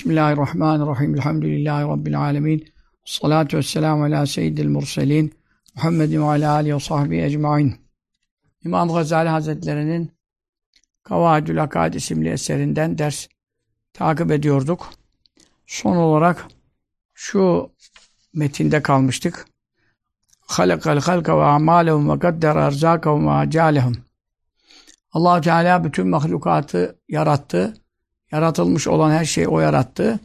Bismillahirrahmanirrahim. Elhamdülillahi Rabbil alemin. Salatu vesselamu ala seyyidil murselin. Muhammedin ve ala alihi ve sahbihi ecmain. İmam Gazali Hazretleri'nin Kavaidül Akad isimli eserinden ders takip ediyorduk. Son olarak şu metinde kalmıştık. Halakal halka ve amalehum ve kadder erzakahum ve acalehum. allah Teala bütün mahlukatı yarattı Yaratılmış olan her şeyi O yarattı.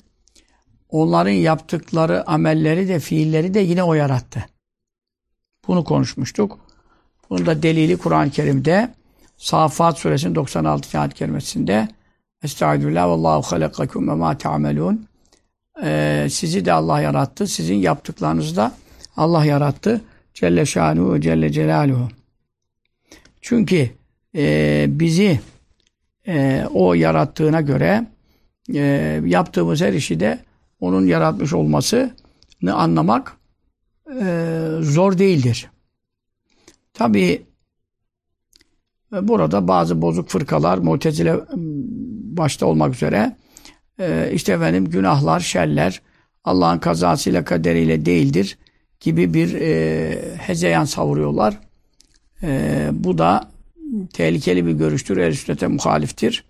Onların yaptıkları amelleri de, fiilleri de yine O yarattı. Bunu konuşmuştuk. Bunun da delili Kur'an-ı Kerim'de Safat suresinin 96. ayet kerimesinde Estağfirullah vallahu halakakum ve ma ta'melun ee, sizi de Allah yarattı. Sizin yaptıklarınızı da Allah yarattı. Celle şanuhu celle celaluhu. Çünkü e, bizi e, o yarattığına göre e, yaptığımız her işi de onun yaratmış olmasını anlamak e, zor değildir. Tabi e, burada bazı bozuk fırkalar, mutezile başta olmak üzere e, işte efendim günahlar, şerler Allah'ın kazasıyla kaderiyle değildir gibi bir e, hezeyan savuruyorlar. E, bu da tehlikeli bir görüştür. El sünnete muhaliftir.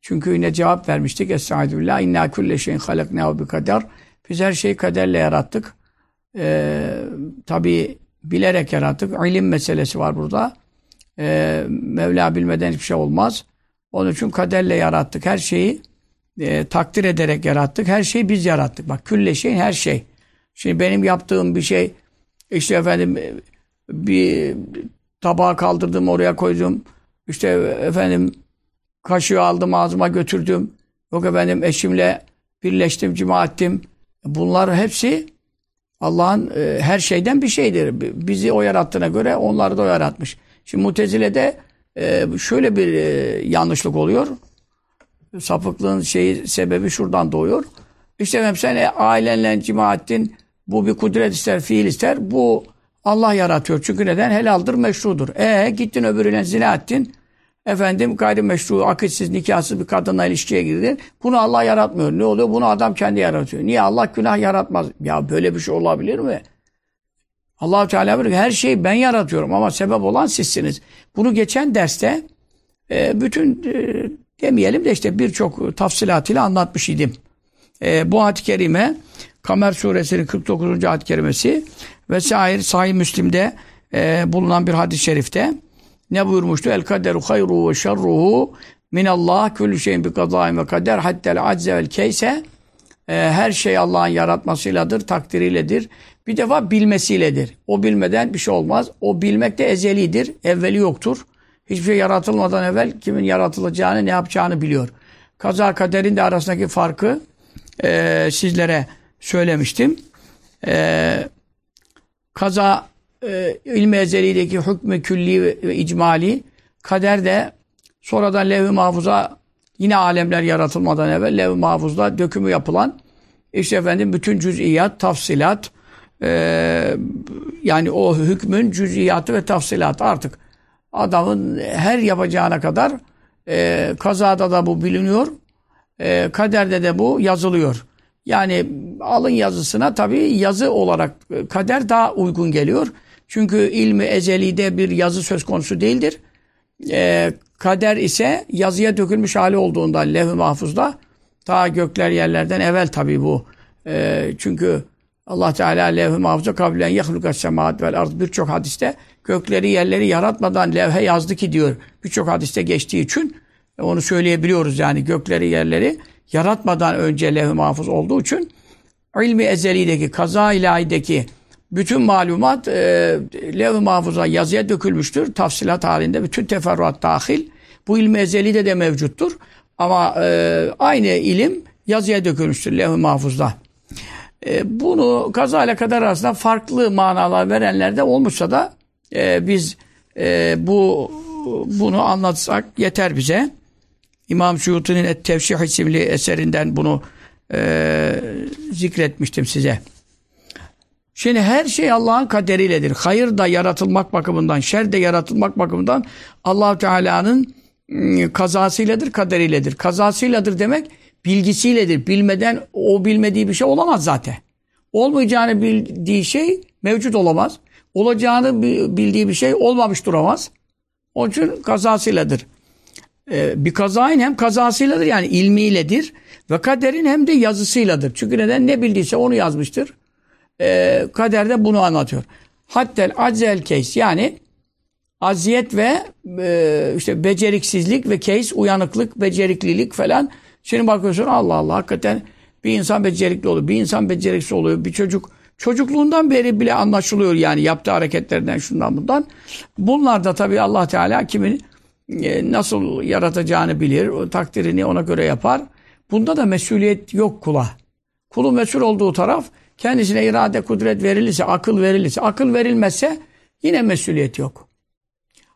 Çünkü yine cevap vermiştik. Estağfirullah. İnna külle şeyin halaknehu bi kader. Biz her şeyi kaderle yarattık. Ee, Tabi bilerek yarattık. İlim meselesi var burada. Ee, Mevla bilmeden hiçbir şey olmaz. Onun için kaderle yarattık. Her şeyi e, takdir ederek yarattık. Her şeyi biz yarattık. Bak külle şeyin her şey. Şimdi benim yaptığım bir şey işte efendim bir Tabağı kaldırdım oraya koydum. İşte efendim kaşığı aldım ağzıma götürdüm. Yok efendim eşimle birleştim, cima ettim. Bunlar hepsi Allah'ın e, her şeyden bir şeydir. Bizi o yarattığına göre onları da o yaratmış. Şimdi Mutezile'de e, şöyle bir e, yanlışlık oluyor. Sapıklığın şeyi sebebi şuradan doğuyor. İşte efendim sen ailenle cima ettin. Bu bir kudret ister, fiil ister. Bu Allah yaratıyor. Çünkü neden? Helaldir, meşrudur. E gittin öbürüne zina ettin. Efendim gayrimeşru, akitsiz, nikahsız bir kadınla ilişkiye girdin. Bunu Allah yaratmıyor. Ne oluyor? Bunu adam kendi yaratıyor. Niye? Allah günah yaratmaz. Ya böyle bir şey olabilir mi? allah Teala diyor her şeyi ben yaratıyorum ama sebep olan sizsiniz. Bunu geçen derste e, bütün e, demeyelim de işte birçok tafsilatıyla anlatmış idim. E, bu ayet-i kerime Kamer suresinin 49. ayet-i kerimesi vesaire Sahih Müslim'de e, bulunan bir hadis-i şerifte ne buyurmuştu? El kaderu hayru ve şerruhu minallah küllü şeyin bi kazaim ve kader hattel acze vel keyse e, her şey Allah'ın yaratmasıyladır, takdiriyledir. Bir defa bilmesiyledir. O bilmeden bir şey olmaz. O bilmek de ezelidir. Evveli yoktur. Hiçbir şey yaratılmadan evvel kimin yaratılacağını, ne yapacağını biliyor. Kaza kaderin de arasındaki farkı e, sizlere söylemiştim. E, kaza e, ilmi ezelideki hükmü külli ve, ve icmali kader de sonradan levh-i mahfuza yine alemler yaratılmadan evvel levh-i mahfuzda dökümü yapılan işte efendim bütün cüz'iyat, tafsilat e, yani o hükmün cüz'iyatı ve tafsilatı artık adamın her yapacağına kadar e, kazada da bu biliniyor e, kaderde de bu yazılıyor. Yani alın yazısına tabii yazı olarak e, kader daha uygun geliyor. Çünkü ilmi ezelide bir yazı söz konusu değildir. E, kader ise yazıya dökülmüş hali olduğundan levh-i mahfuzda ta gökler yerlerden evvel tabii bu. E, çünkü Allah Teala levh-i mahfuza kabilen yahlukas semaat vel ard birçok hadiste gökleri yerleri yaratmadan levhe yazdı ki diyor. Birçok hadiste geçtiği için onu söyleyebiliyoruz yani gökleri yerleri yaratmadan önce levh-i mahfuz olduğu için ilmi ezelideki, kaza ilahideki bütün malumat e, levh-i mahfuza yazıya dökülmüştür. Tafsilat halinde bütün teferruat dahil. Bu ilmi ezelide de mevcuttur. Ama e, aynı ilim yazıya dökülmüştür levh-i mahfuzda. E, bunu kaza ile kadar arasında farklı manalar verenler de olmuşsa da e, biz e, bu bunu anlatsak yeter bize. İmam Suyuti'nin Et-Tevşih isimli eserinden bunu e, zikretmiştim size. Şimdi her şey Allah'ın kaderiyledir. Hayır da yaratılmak bakımından, şer de yaratılmak bakımından allah Teala'nın ıı, kazasıyladır, kaderiyledir. Kazasıyladır demek bilgisiyledir. Bilmeden o bilmediği bir şey olamaz zaten. Olmayacağını bildiği şey mevcut olamaz. Olacağını bildiği bir şey olmamış duramaz. Onun için kazasıyladır. Ee, bir kazayın hem kazasıyladır yani ilmiyledir. Ve kaderin hem de yazısıyladır. Çünkü neden? Ne bildiyse onu yazmıştır. Ee, kaderde bunu anlatıyor. Hattel aczel case yani aziyet ve e, işte beceriksizlik ve case uyanıklık, beceriklilik falan. Şimdi bakıyorsun Allah Allah hakikaten bir insan becerikli oluyor, bir insan beceriksiz oluyor, bir çocuk çocukluğundan beri bile anlaşılıyor yani yaptığı hareketlerden şundan bundan. Bunlar da tabii Allah Teala kimin e, nasıl yaratacağını bilir, o takdirini ona göre yapar. Bunda da mesuliyet yok kula. Kulun mesul olduğu taraf kendisine irade, kudret verilirse, akıl verilirse, akıl verilmezse yine mesuliyet yok.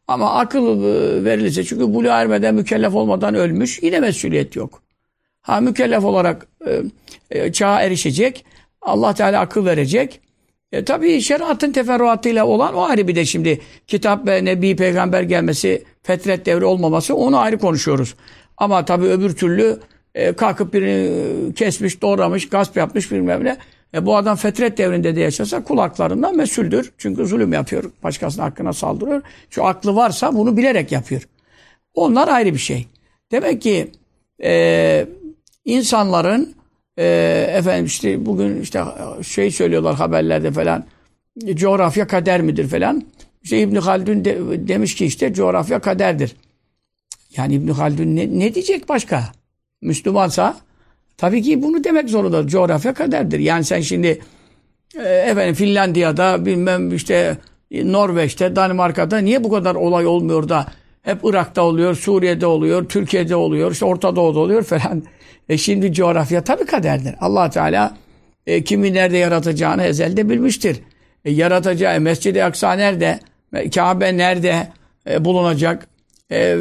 Ama akıl e, verilirse çünkü buluğa ermeden, mükellef olmadan ölmüş yine mesuliyet yok. Ha mükellef olarak e, e, çağa erişecek. Allah Teala akıl verecek. E, tabii şeriatın teferruatıyla olan o ayrı bir de şimdi kitap ve nebi peygamber gelmesi, fetret devri olmaması onu ayrı konuşuyoruz. Ama tabii öbür türlü e, kalkıp birini kesmiş, doğramış, gasp yapmış bilmem ne. E, bu adam fetret devrinde de yaşasa kulaklarından mesuldür. Çünkü zulüm yapıyor. Başkasının hakkına saldırıyor. Şu aklı varsa bunu bilerek yapıyor. Onlar ayrı bir şey. Demek ki e, insanların e, efendim işte bugün işte şey söylüyorlar haberlerde falan coğrafya kader midir falan. İşte İbn Haldun de, demiş ki işte coğrafya kaderdir. Yani İbn Haldun ne, ne diyecek başka? Müslümansa tabii ki bunu demek zorunda. Coğrafya kaderdir. Yani sen şimdi e, efendim Finlandiya'da bilmem işte Norveç'te, Danimarka'da niye bu kadar olay olmuyor da hep Irak'ta oluyor, Suriye'de oluyor, Türkiye'de oluyor, işte Orta Doğu'da oluyor falan. E şimdi coğrafya tabii kaderdir. allah Teala e, kimi nerede yaratacağını ezelde bilmiştir. E, yaratacağı Mescid-i Aksa nerede, Kabe nerede e, bulunacak, e,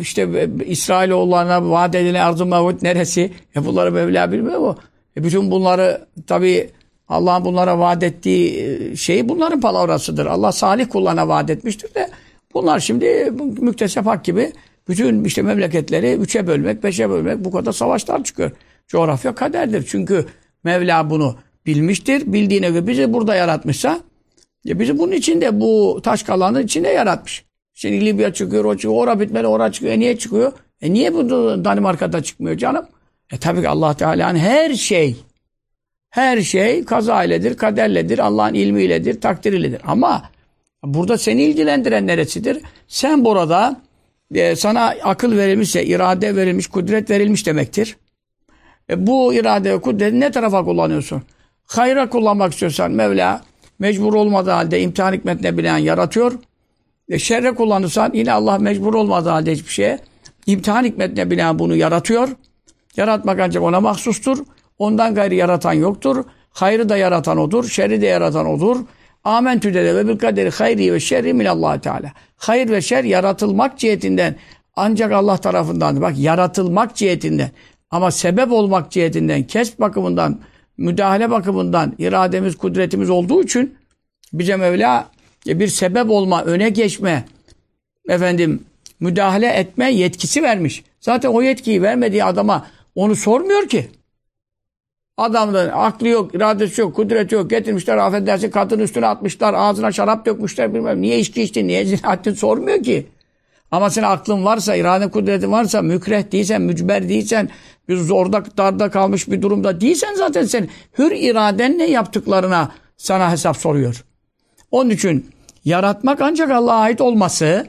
işte e, İsrailoğullarına vaat edilen arz-ı mevut neresi, e, bunları Mevla bilmiyor mu? E, bütün bunları tabii Allah'ın bunlara vaat ettiği e, şey bunların palavrasıdır. Allah salih kullarına vaat etmiştir de bunlar şimdi müktesep hak gibi bütün işte memleketleri üçe bölmek, beşe bölmek bu kadar savaşlar çıkıyor. Coğrafya kaderdir. Çünkü Mevla bunu bilmiştir. Bildiğine göre bizi burada yaratmışsa ya bizi bunun içinde bu taş kalanın içinde yaratmış. Şimdi Libya çıkıyor, o çıkıyor, ora bitmeli, ora çıkıyor. E niye çıkıyor? E niye bu Danimarka'da çıkmıyor canım? E tabii ki Allah Teala'nın her şey her şey kaza iledir, kaderledir, Allah'ın ilmiyledir, takdiriledir. Ama burada seni ilgilendiren neresidir? Sen burada e, sana akıl verilmişse, irade verilmiş, kudret verilmiş demektir. E, bu irade ve kudreti ne tarafa kullanıyorsun? Hayra kullanmak istiyorsan Mevla mecbur olmadığı halde imtihan hikmetine bilen yaratıyor. E, şerre kullanırsan yine Allah mecbur olmadığı halde hiçbir şeye imtihan hikmetine binaen bunu yaratıyor. Yaratmak ancak ona mahsustur. Ondan gayri yaratan yoktur. Hayrı da yaratan odur, şerri de yaratan odur. Amentü de ve bil kaderi hayri ve şerri minallah Teala. Hayır ve şer yaratılmak cihetinden ancak Allah tarafındandır. Bak yaratılmak cihetinden ama sebep olmak cihetinden, kesp bakımından, müdahale bakımından irademiz, kudretimiz olduğu için bize Mevla bir sebep olma, öne geçme, efendim müdahale etme yetkisi vermiş. Zaten o yetkiyi vermediği adama onu sormuyor ki. Adamın aklı yok, iradesi yok, kudreti yok. Getirmişler affedersin kadın üstüne atmışlar, ağzına şarap dökmüşler bilmem. Niye içki içtin, niye zina ettin sormuyor ki. Ama senin aklın varsa, iraden kudretin varsa, mükreh değilsen, mücber değilsen, bir zorda darda kalmış bir durumda değilsen zaten sen hür iradenle yaptıklarına sana hesap soruyor. Onun için yaratmak ancak Allah'a ait olması,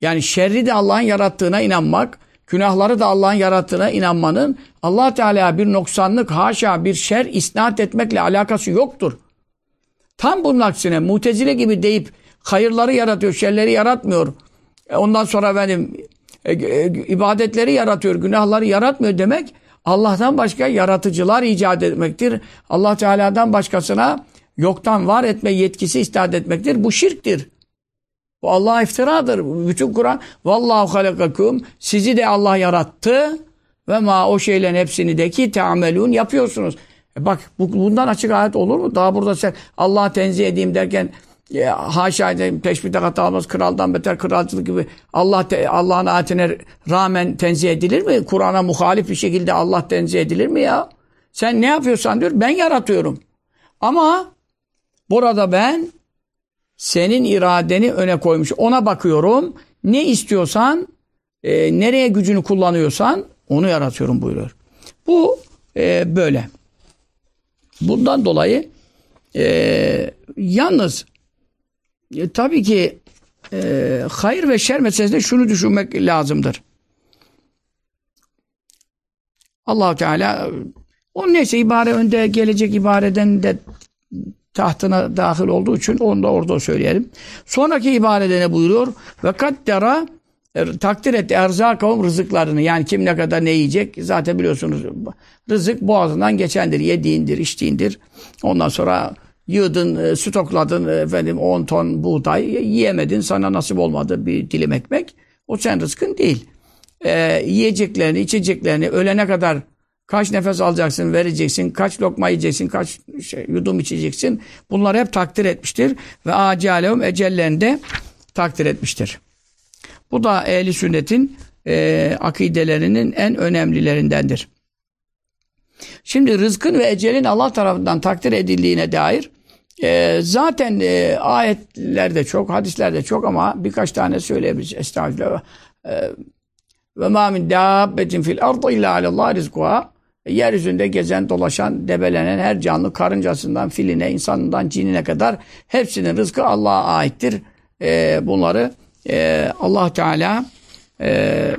yani şerri de Allah'ın yarattığına inanmak, günahları da Allah'ın yarattığına inanmanın Allah Teala'ya bir noksanlık, haşa bir şer isnat etmekle alakası yoktur. Tam bunun aksine mutezile gibi deyip hayırları yaratıyor, şerleri yaratmıyor. E ondan sonra benim e, e, ibadetleri yaratıyor, günahları yaratmıyor demek Allah'tan başka yaratıcılar icat etmektir. Allah Teala'dan başkasına yoktan var etme yetkisi istat etmektir. Bu şirktir. Bu Allah iftiradır. Bütün Kur'an vallahu halakakum sizi de Allah yarattı ve ma o şeylerin hepsini de ki teamelun yapıyorsunuz. E bak bu, bundan açık ayet olur mu? Daha burada sen Allah'a tenzih edeyim derken e, haşa teşbihte hata olmaz, kraldan beter kralcılık gibi Allah Allah'ın ayetine rağmen tenzih edilir mi? Kur'an'a muhalif bir şekilde Allah tenzih edilir mi ya? Sen ne yapıyorsan diyor, ben yaratıyorum. Ama burada ben senin iradeni öne koymuş. Ona bakıyorum. Ne istiyorsan, e, nereye gücünü kullanıyorsan onu yaratıyorum buyuruyor. Bu e, böyle. Bundan dolayı e, yalnız e, tabii ki e, hayır ve şer meselesinde şunu düşünmek lazımdır. allah Teala o neyse ibare önde gelecek ibareden de tahtına dahil olduğu için onu da orada söyleyelim. Sonraki ibarede ne buyuruyor? Ve kaddera e, takdir etti erzakavum rızıklarını. Yani kim ne kadar ne yiyecek zaten biliyorsunuz rızık boğazından geçendir. Yediğindir, içtiğindir. Ondan sonra yığdın, e, stokladın e, efendim 10 ton buğday yiyemedin. Sana nasip olmadı bir dilim ekmek. O sen rızkın değil. Ee, yiyeceklerini, içeceklerini ölene kadar kaç nefes alacaksın, vereceksin, kaç lokma yiyeceksin, kaç şey, yudum içeceksin. Bunları hep takdir etmiştir. Ve acalehum ecellerinde takdir etmiştir. Bu da ehli sünnetin e, akidelerinin en önemlilerindendir. Şimdi rızkın ve ecelin Allah tarafından takdir edildiğine dair e, zaten e, ayetlerde çok, hadislerde çok ama birkaç tane söyleyebiliriz. Estağfirullah. E, ve ma min dabbetin fil ardı illa alallah rizkuha. Yeryüzünde gezen, dolaşan, debelenen her canlı karıncasından, filine, insanından, cinine kadar hepsinin rızkı Allah'a aittir. E, bunları e, Allah Teala e,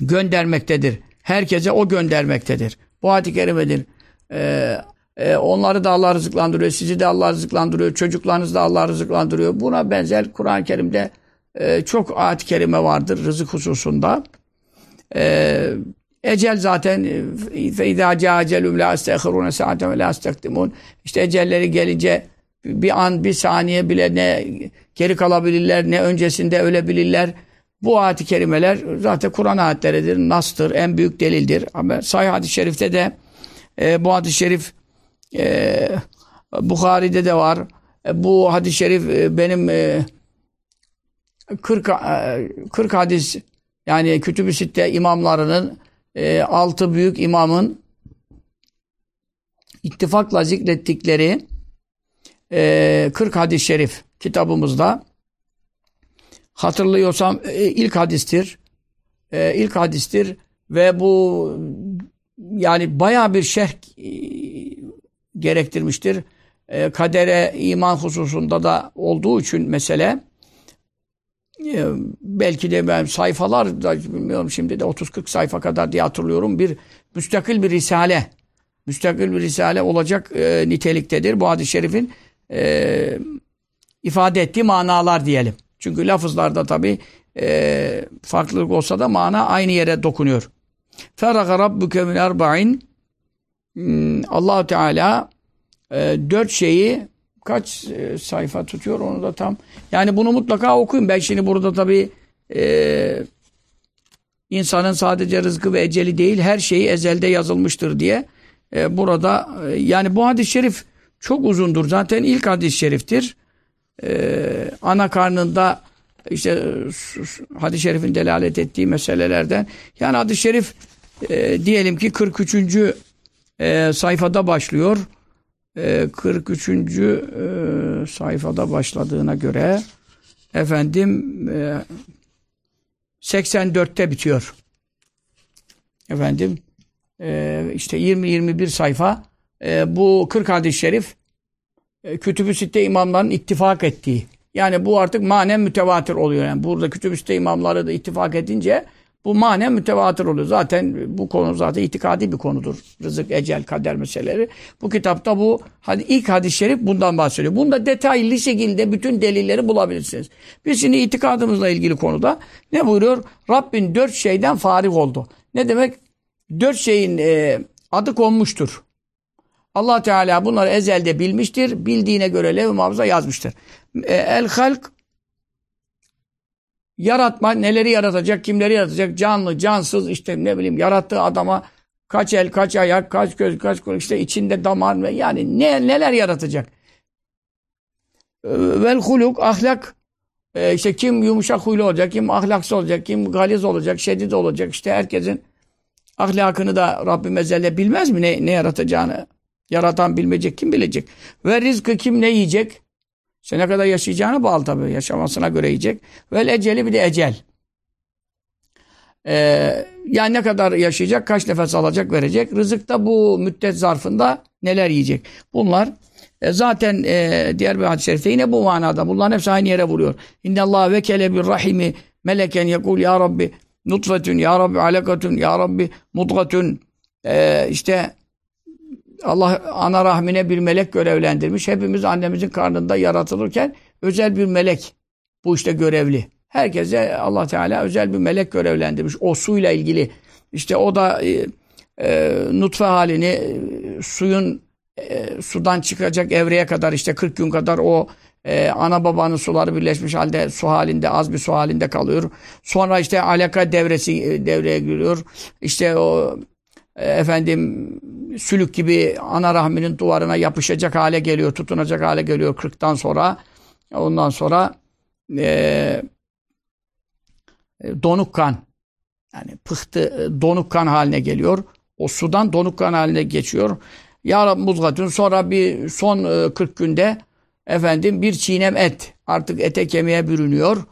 göndermektedir. Herkese o göndermektedir. Bu hadis-i kerimedir. E, e, onları da Allah rızıklandırıyor, sizi de Allah rızıklandırıyor, çocuklarınızı da Allah rızıklandırıyor. Buna benzer Kur'an-ı Kerim'de e, çok ayet-i kerime vardır rızık hususunda. E, ecel zaten فَاِذَا جَاءَ جَلُمْ لَا اسْتَخِرُونَ سَاعَةً وَلَا اسْتَقْدِمُونَ İşte ecelleri gelince bir an, bir saniye bile ne geri kalabilirler, ne öncesinde ölebilirler. Bu ayet-i kerimeler zaten Kur'an ayetleridir, nastır, en büyük delildir. Ama sahih hadis-i şerifte de e, bu hadis-i şerif e, Bukhari'de de var. E, bu hadis-i şerif e, benim e, 40, e, 40 hadis yani Kütüb-i Sitte imamlarının e, altı büyük imamın ittifakla zikrettikleri e, 40 hadis-i şerif kitabımızda hatırlıyorsam e, ilk hadistir. E, ilk hadistir ve bu yani baya bir şerh e, gerektirmiştir. E, kadere iman hususunda da olduğu için mesele belki de ben sayfalar da bilmiyorum şimdi de 30-40 sayfa kadar diye hatırlıyorum bir müstakil bir risale müstakil bir risale olacak e, niteliktedir bu hadis-i şerifin e, ifade ettiği manalar diyelim. Çünkü lafızlarda tabi e, farklılık olsa da mana aynı yere dokunuyor. Feraka rabbuke min erba'in hmm, allah Teala e, dört şeyi kaç e, sayfa tutuyor onu da tam. Yani bunu mutlaka okuyun. Ben şimdi burada tabi e, insanın sadece rızkı ve eceli değil her şeyi ezelde yazılmıştır diye e, burada e, yani bu hadis-i şerif çok uzundur. Zaten ilk hadis-i şeriftir. Ee, ana karnında işte hadis-i şerifin delalet ettiği meselelerden. Yani hadis-i şerif e, diyelim ki 43. E, sayfada başlıyor. E, 43. E, sayfada başladığına göre efendim e, 84'te bitiyor. Efendim e, işte 20-21 sayfa e, bu 40 hadis-i şerif e, Kütüb-ü Sitte imamların ittifak ettiği. Yani bu artık manen mütevatir oluyor. Yani burada Kütüb-ü Sitte imamları da ittifak edince bu manen mütevatir oluyor. Zaten bu konu zaten itikadi bir konudur. Rızık, ecel, kader meseleleri. Bu kitapta bu hadi ilk hadis-i şerif bundan bahsediyor. Bunda detaylı şekilde bütün delilleri bulabilirsiniz. Biz şimdi itikadımızla ilgili konuda ne buyuruyor? Rabbin dört şeyden farik oldu. Ne demek? Dört şeyin e, adı konmuştur allah Teala bunları ezelde bilmiştir. Bildiğine göre lev muhafaza yazmıştır. E, el halk yaratma, neleri yaratacak, kimleri yaratacak, canlı, cansız, işte ne bileyim yarattığı adama kaç el, kaç ayak, kaç göz, kaç kulak, işte içinde damar ve yani ne, neler yaratacak. vel huluk ahlak e, işte kim yumuşak huylu olacak, kim ahlaksız olacak, kim galiz olacak, şedid olacak. İşte herkesin ahlakını da Rabbim ezelde bilmez mi ne, ne yaratacağını? Yaratan bilmeyecek kim bilecek? Ve rizkı kim ne yiyecek? İşte ne kadar yaşayacağını bağlı tabii. Yaşamasına göre yiyecek. Ve eceli bir de ecel. Ee, yani ne kadar yaşayacak, kaç nefes alacak, verecek. Rızık da bu müddet zarfında neler yiyecek. Bunlar e, zaten e, diğer bir hadis-i şerifte yine bu manada. Bunların hepsi aynı yere vuruyor. İnne Allah vekele bir rahimi meleken yekul ya Rabbi nutfetun ya Rabbi alakatun ya Rabbi mudgatun e, işte Allah ana rahmine bir melek görevlendirmiş. Hepimiz annemizin karnında yaratılırken özel bir melek bu işte görevli. Herkese Allah Teala özel bir melek görevlendirmiş. O suyla ilgili. İşte o da e, e, nutfe halini e, suyun e, sudan çıkacak evreye kadar işte 40 gün kadar o e, ana babanın suları birleşmiş halde su halinde az bir su halinde kalıyor. Sonra işte alaka devresi e, devreye giriyor. İşte o efendim sülük gibi ana rahminin duvarına yapışacak hale geliyor, tutunacak hale geliyor 40'tan sonra. Ondan sonra e, e, donuk kan yani pıhtı e, donuk kan haline geliyor. O sudan donuk kan haline geçiyor. Ya Rabbi muzgatun sonra bir son 40 e, günde efendim bir çiğnem et artık ete kemiğe bürünüyor.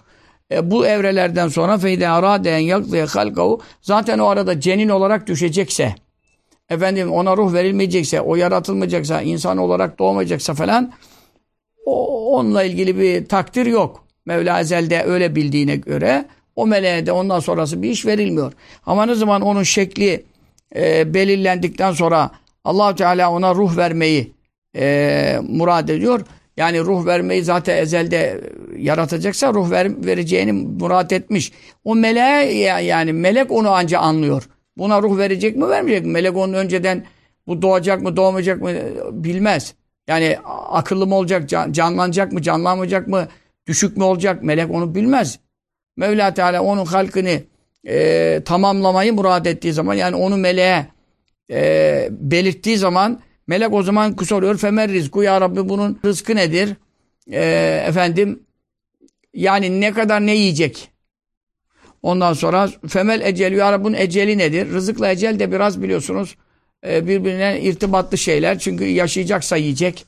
E, bu evrelerden sonra feyde araden yakziye halkahu zaten o arada cenin olarak düşecekse efendim ona ruh verilmeyecekse o yaratılmayacaksa insan olarak doğmayacaksa falan o, onunla ilgili bir takdir yok. Mevla ezelde öyle bildiğine göre o meleğe de ondan sonrası bir iş verilmiyor. Ama ne zaman onun şekli e, belirlendikten sonra allah Teala ona ruh vermeyi e, murad ediyor. Yani ruh vermeyi zaten ezelde yaratacaksa ruh ver, vereceğini murad etmiş. O meleğe yani melek onu anca anlıyor. Buna ruh verecek mi vermeyecek mi? Melek onun önceden bu doğacak mı doğmayacak mı bilmez. Yani akıllı mı olacak, canlanacak mı, canlanmayacak mı, düşük mü olacak? Melek onu bilmez. Mevla Teala onun halkını e, tamamlamayı murad ettiği zaman yani onu meleğe e, belirttiği zaman melek o zaman soruyor femer rizku ya Rabbi bunun rızkı nedir? E, efendim yani ne kadar ne yiyecek? Ondan sonra femel ecel ya Rabbi bunun eceli nedir? Rızıkla ecel de biraz biliyorsunuz e, birbirine irtibatlı şeyler. Çünkü yaşayacaksa yiyecek.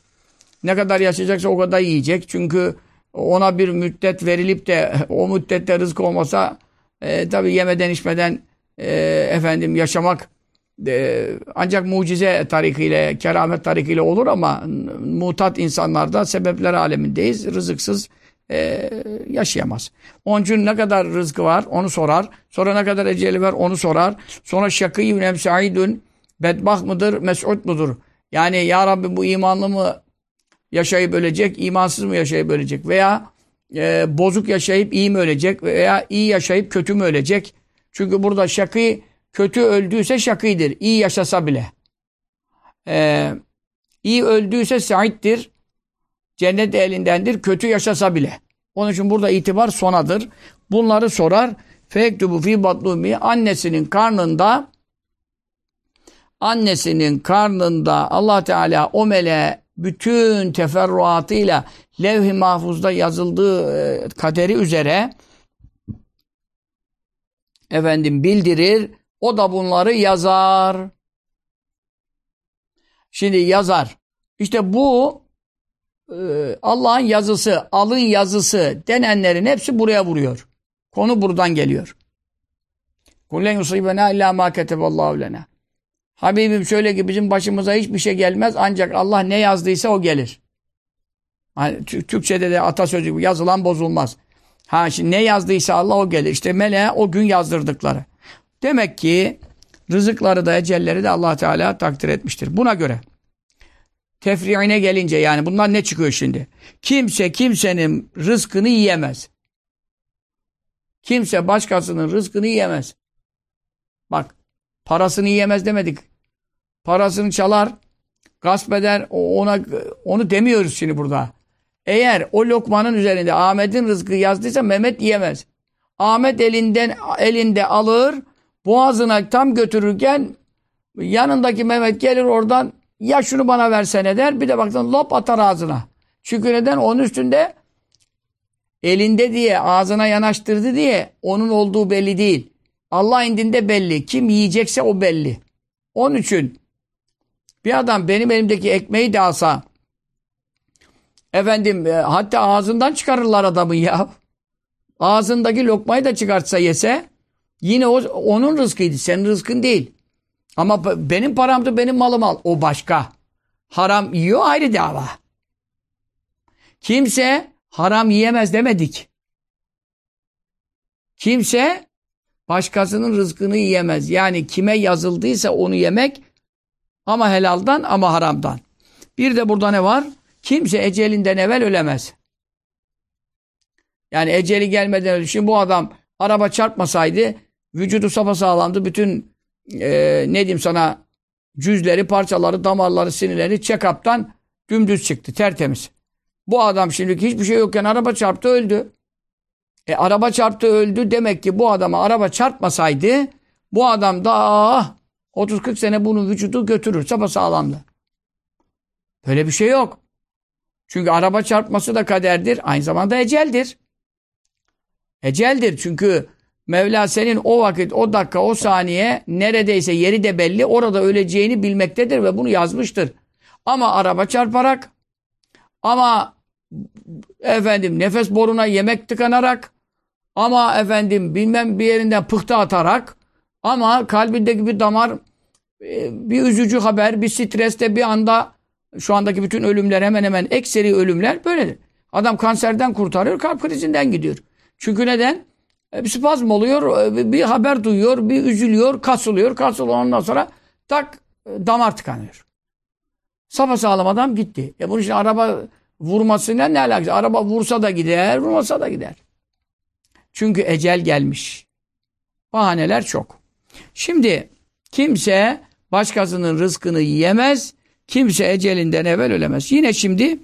Ne kadar yaşayacaksa o kadar yiyecek. Çünkü ona bir müddet verilip de o müddette rızık olmasa e, tabi yemeden içmeden e, efendim yaşamak e, ancak mucize tarikiyle, keramet tarikiyle olur ama mutat insanlarda sebepler alemindeyiz. Rızıksız e, yaşayamaz. Onun için ne kadar rızkı var onu sorar. Sonra ne kadar eceli var onu sorar. Sonra şakîyün em saidün bedbah mıdır, mes'ud mudur? Yani ya Rabbi bu imanlı mı yaşayıp ölecek, imansız mı yaşayıp ölecek? Veya e, bozuk yaşayıp iyi mi ölecek? Veya iyi yaşayıp kötü mü ölecek? Çünkü burada şakı kötü öldüyse şakıdır. iyi yaşasa bile. E, iyi öldüyse saittir. Cennet elindendir. Kötü yaşasa bile. Onun için burada itibar sonadır. Bunları sorar. Fektubu fi batlumi annesinin karnında annesinin karnında Allah Teala o meleğe bütün teferruatıyla levh-i mahfuzda yazıldığı e, kaderi üzere efendim bildirir. O da bunları yazar. Şimdi yazar. İşte bu e, Allah'ın yazısı, alın yazısı denenlerin hepsi buraya vuruyor. Konu buradan geliyor. Kullen yusibena illa ma keteballahu lena. Habibim söyle ki bizim başımıza hiçbir şey gelmez ancak Allah ne yazdıysa o gelir. Hani Türkçe'de de atasözü yazılan bozulmaz. Ha şimdi ne yazdıysa Allah o gelir. İşte meleğe o gün yazdırdıkları. Demek ki rızıkları da ecelleri de Allah Teala takdir etmiştir. Buna göre tefriine gelince yani bunlar ne çıkıyor şimdi? Kimse kimsenin rızkını yiyemez. Kimse başkasının rızkını yiyemez. Bak parasını yiyemez demedik. Parasını çalar, gasp eder, ona onu demiyoruz şimdi burada. Eğer o lokmanın üzerinde Ahmet'in rızkı yazdıysa Mehmet yiyemez. Ahmet elinden elinde alır, boğazına tam götürürken yanındaki Mehmet gelir oradan ya şunu bana versene der. Bir de baktın lop atar ağzına. Çünkü neden? Onun üstünde elinde diye, ağzına yanaştırdı diye onun olduğu belli değil. Allah indinde belli. Kim yiyecekse o belli. Onun için bir adam benim elimdeki ekmeği de alsa efendim e, hatta ağzından çıkarırlar adamın ya. Ağzındaki lokmayı da çıkartsa yese yine o, onun rızkıydı. Senin rızkın değil. Ama benim paramdı benim malım al. O başka. Haram yiyor ayrı dava. Kimse haram yiyemez demedik. Kimse başkasının rızkını yiyemez. Yani kime yazıldıysa onu yemek ama helaldan ama haramdan. Bir de burada ne var? Kimse ecelinden evvel ölemez. Yani eceli gelmeden önce. Şimdi bu adam araba çarpmasaydı vücudu sapasağlamdı. Bütün e, ne diyeyim sana cüzleri, parçaları, damarları, sinirleri check-up'tan dümdüz çıktı. Tertemiz. Bu adam şimdi hiçbir şey yokken araba çarptı öldü. E araba çarptı öldü demek ki bu adama araba çarpmasaydı bu adam da 30-40 sene bunun vücudu götürür sapasağlamdı. Böyle bir şey yok. Çünkü araba çarpması da kaderdir. Aynı zamanda eceldir. Eceldir. Çünkü Mevla senin o vakit, o dakika, o saniye neredeyse yeri de belli orada öleceğini bilmektedir ve bunu yazmıştır. Ama araba çarparak ama efendim nefes boruna yemek tıkanarak ama efendim bilmem bir yerinden pıhtı atarak ama kalbindeki bir damar e, bir üzücü haber, bir streste bir anda şu andaki bütün ölümler hemen hemen ekseri ölümler böyledir. Adam kanserden kurtarıyor, kalp krizinden gidiyor. Çünkü neden? E, bir spazm oluyor, e, bir haber duyuyor, bir üzülüyor, kasılıyor, kasılıyor ondan sonra tak damar tıkanıyor. Sapa sağlam adam gitti. E bunun için araba vurmasıyla ne alakası? Araba vursa da gider, vurmasa da gider. Çünkü ecel gelmiş. Bahaneler çok. Şimdi kimse başkasının rızkını yiyemez, kimse ecelinden evvel ölemez. Yine şimdi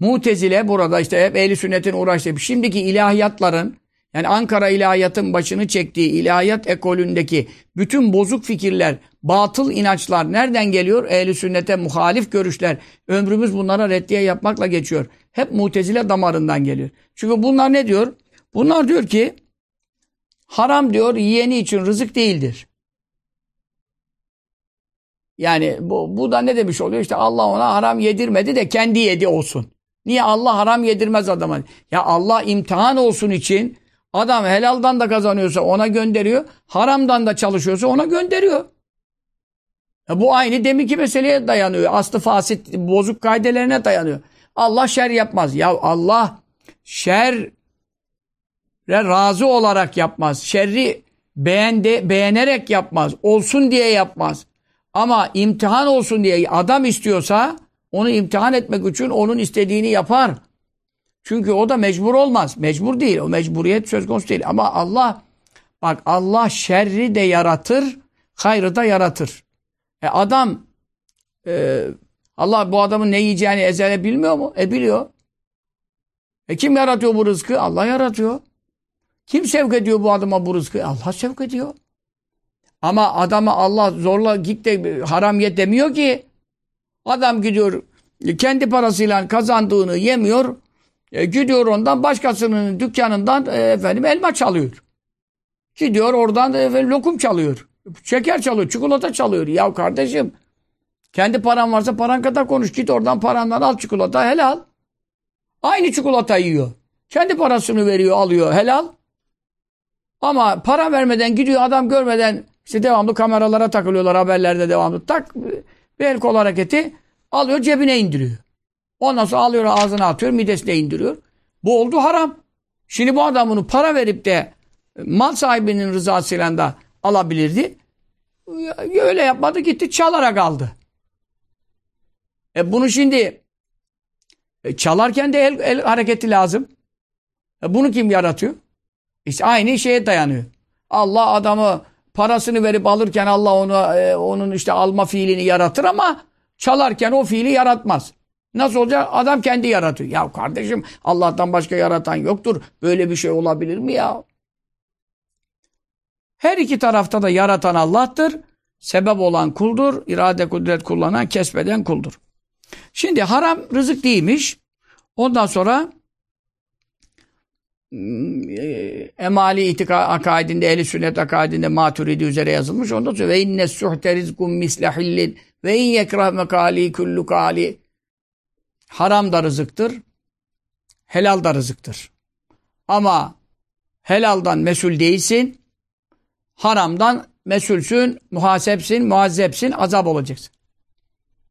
Mutezile burada işte hep ehli sünnetin uğraştığı. Şimdiki ilahiyatların yani Ankara ilahiyatın başını çektiği ilahiyat ekolündeki bütün bozuk fikirler, batıl inançlar nereden geliyor? Ehli sünnete muhalif görüşler. Ömrümüz bunlara reddiye yapmakla geçiyor. Hep mutezile damarından geliyor. Çünkü bunlar ne diyor? Bunlar diyor ki haram diyor yiyeni için rızık değildir. Yani bu, bu da ne demiş oluyor? İşte Allah ona haram yedirmedi de kendi yedi olsun. Niye Allah haram yedirmez adama? Ya Allah imtihan olsun için adam helaldan da kazanıyorsa ona gönderiyor. Haramdan da çalışıyorsa ona gönderiyor. Ya bu aynı deminki meseleye dayanıyor. Aslı fasit bozuk kaidelerine dayanıyor. Allah şer yapmaz. Ya Allah şer razı olarak yapmaz. Şerri beğende, beğenerek yapmaz. Olsun diye yapmaz. Ama imtihan olsun diye adam istiyorsa onu imtihan etmek için onun istediğini yapar. Çünkü o da mecbur olmaz. Mecbur değil. O mecburiyet söz konusu değil. Ama Allah bak Allah şerri de yaratır, hayrı da yaratır. E adam e, Allah bu adamın ne yiyeceğini ezele bilmiyor mu? E biliyor. E kim yaratıyor bu rızkı? Allah yaratıyor. Kim sevk ediyor bu adama bu rızkı? Allah sevk ediyor. Ama adama Allah zorla git de haram ye demiyor ki. Adam gidiyor kendi parasıyla kazandığını yemiyor. E, gidiyor ondan başkasının dükkanından e, efendim elma çalıyor. Gidiyor oradan e, efendim, lokum çalıyor. Şeker çalıyor, çikolata çalıyor. Ya kardeşim kendi paran varsa paran kadar konuş. Git oradan parandan al çikolata helal. Aynı çikolata yiyor. Kendi parasını veriyor, alıyor helal. Ama para vermeden gidiyor adam görmeden işte devamlı kameralara takılıyorlar haberlerde devamlı. Tak bir el kol hareketi alıyor cebine indiriyor. Ondan sonra alıyor ağzına atıyor midesine indiriyor. Bu oldu haram. Şimdi bu adam bunu para verip de mal sahibinin rızasıyla da alabilirdi. Öyle yapmadı gitti çalarak aldı. E bunu şimdi e, çalarken de el, el hareketi lazım. E bunu kim yaratıyor? İşte aynı şeye dayanıyor. Allah adamı parasını verip alırken Allah onu e, onun işte alma fiilini yaratır ama çalarken o fiili yaratmaz. Nasıl olacak? Adam kendi yaratıyor. Ya kardeşim Allah'tan başka yaratan yoktur. Böyle bir şey olabilir mi ya? Her iki tarafta da yaratan Allah'tır. Sebep olan kuldur. irade kudret kullanan kesbeden kuldur. Şimdi haram rızık değilmiş. Ondan sonra emali itika akaidinde, ehli sünnet akaidinde maturidi üzere yazılmış. Ondan sonra ve inne suhte rizkum mislehillin ve in yekrah mekali kullu kali haram da rızıktır, helal da rızıktır. Ama helaldan mesul değilsin, haramdan mesulsün, muhasepsin, muazzepsin, azap olacaksın.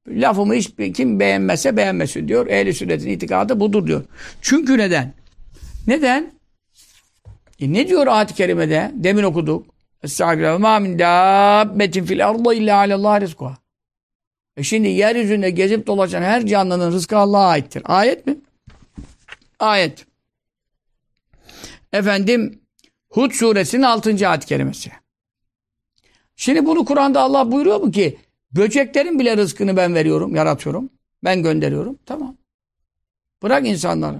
Lafımı hiç kim beğenmezse beğenmesin diyor. Ehli sünnetin itikadı budur diyor. Çünkü neden? Neden? E ne diyor ayet-i kerimede? Demin okuduk. Estağfirullah. Ma min dabbetin fil arda illa alallah rizkuha. E şimdi yeryüzünde gezip dolaşan her canlının rızkı Allah'a aittir. Ayet mi? Ayet. Efendim Hud suresinin 6. ayet kerimesi. Şimdi bunu Kur'an'da Allah buyuruyor mu ki böceklerin bile rızkını ben veriyorum, yaratıyorum. Ben gönderiyorum. Tamam. Bırak insanları.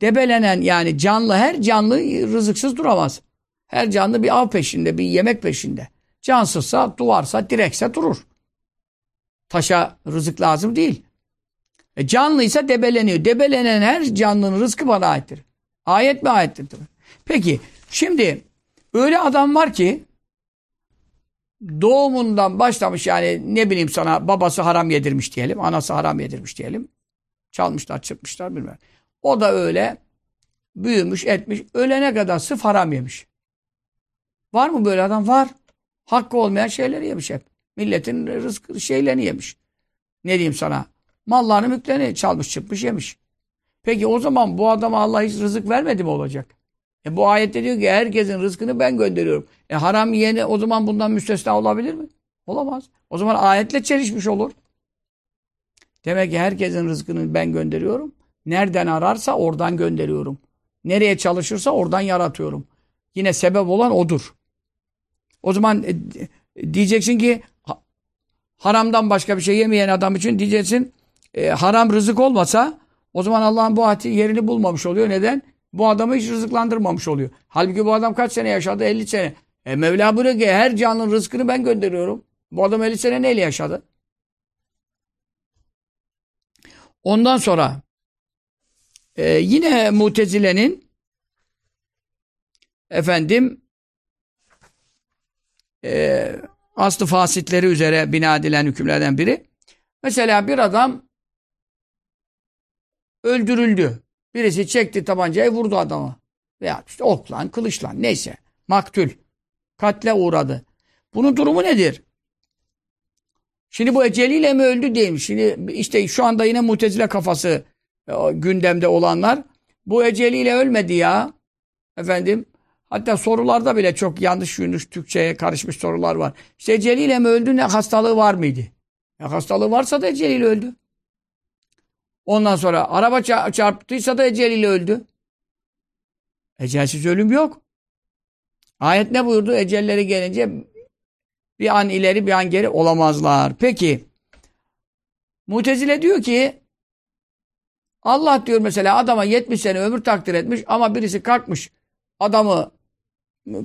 Debelenen yani canlı her canlı rızıksız duramaz. Her canlı bir av peşinde, bir yemek peşinde. Cansızsa, duvarsa, direkse durur. Taşa rızık lazım değil. E canlıysa debeleniyor. Debelenen her canlının rızkı bana aittir. Ayet mi ayettir? Peki şimdi öyle adam var ki doğumundan başlamış yani ne bileyim sana babası haram yedirmiş diyelim. Anası haram yedirmiş diyelim. Çalmışlar çırpmışlar bilmem. O da öyle büyümüş etmiş. Ölene kadar sıf haram yemiş. Var mı böyle adam? Var. Hakkı olmayan şeyleri yemiş hep. Milletin rızkı şeylerini yemiş. Ne diyeyim sana? Mallarını mülklerini çalmış çıkmış yemiş. Peki o zaman bu adama Allah hiç rızık vermedi mi olacak? E bu ayette diyor ki herkesin rızkını ben gönderiyorum. E haram yiyeni o zaman bundan müstesna olabilir mi? Olamaz. O zaman ayetle çelişmiş olur. Demek ki herkesin rızkını ben gönderiyorum. Nereden ararsa oradan gönderiyorum. Nereye çalışırsa oradan yaratıyorum. Yine sebep olan odur. O zaman e, diyeceksin ki haramdan başka bir şey yemeyen adam için diyeceksin e, haram rızık olmasa o zaman Allah'ın bu ayeti yerini bulmamış oluyor. Neden? Bu adamı hiç rızıklandırmamış oluyor. Halbuki bu adam kaç sene yaşadı? 50 sene. E Mevla buyuruyor ki her canlının rızkını ben gönderiyorum. Bu adam 50 sene neyle yaşadı? Ondan sonra e, yine Mutezile'nin efendim e, aslı fasitleri üzere bina edilen hükümlerden biri. Mesela bir adam öldürüldü. Birisi çekti tabancayı vurdu adamı. Veya işte oklan, kılıçlan neyse. Maktül. Katle uğradı. Bunun durumu nedir? Şimdi bu eceliyle mi öldü değil Şimdi işte şu anda yine mutezile kafası gündemde olanlar bu eceliyle ölmedi ya. Efendim hatta sorularda bile çok yanlış yanlış Türkçe'ye karışmış sorular var. İşte eceliyle mi öldü ne hastalığı var mıydı? Ya hastalığı varsa da eceliyle öldü. Ondan sonra araba çarptıysa da eceliyle öldü. Ecelsiz ölüm yok. Ayet ne buyurdu? Ecelleri gelince bir an ileri bir an geri olamazlar. Peki Mutezile diyor ki Allah diyor mesela adama 70 sene ömür takdir etmiş ama birisi kalkmış adamı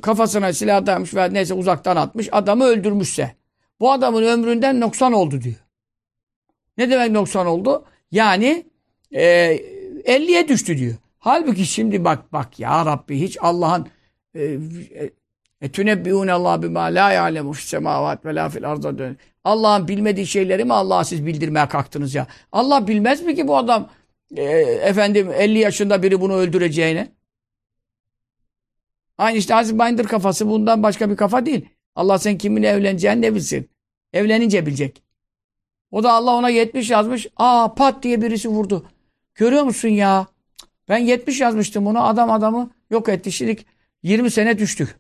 kafasına silah dayamış veya neyse uzaktan atmış adamı öldürmüşse bu adamın ömründen noksan oldu diyor. Ne demek noksan oldu? Yani e, 50'ye düştü diyor. Halbuki şimdi bak bak ya Rabbi hiç Allah'ın etünebbiûne Allah bima la ya'lemu fis semavat ve la fil arda dön. Allah'ın bilmediği şeyleri mi Allah'a siz bildirmeye kalktınız ya? Allah bilmez mi ki bu adam e, efendim 50 yaşında biri bunu öldüreceğini? Aynı işte Aziz Bayındır kafası bundan başka bir kafa değil. Allah sen kiminle evleneceğini ne bilsin? Evlenince bilecek. O da Allah ona 70 yazmış. Aa pat diye birisi vurdu. Görüyor musun ya? Ben 70 yazmıştım bunu. Adam adamı yok etti. Şimdi 20 sene düştük.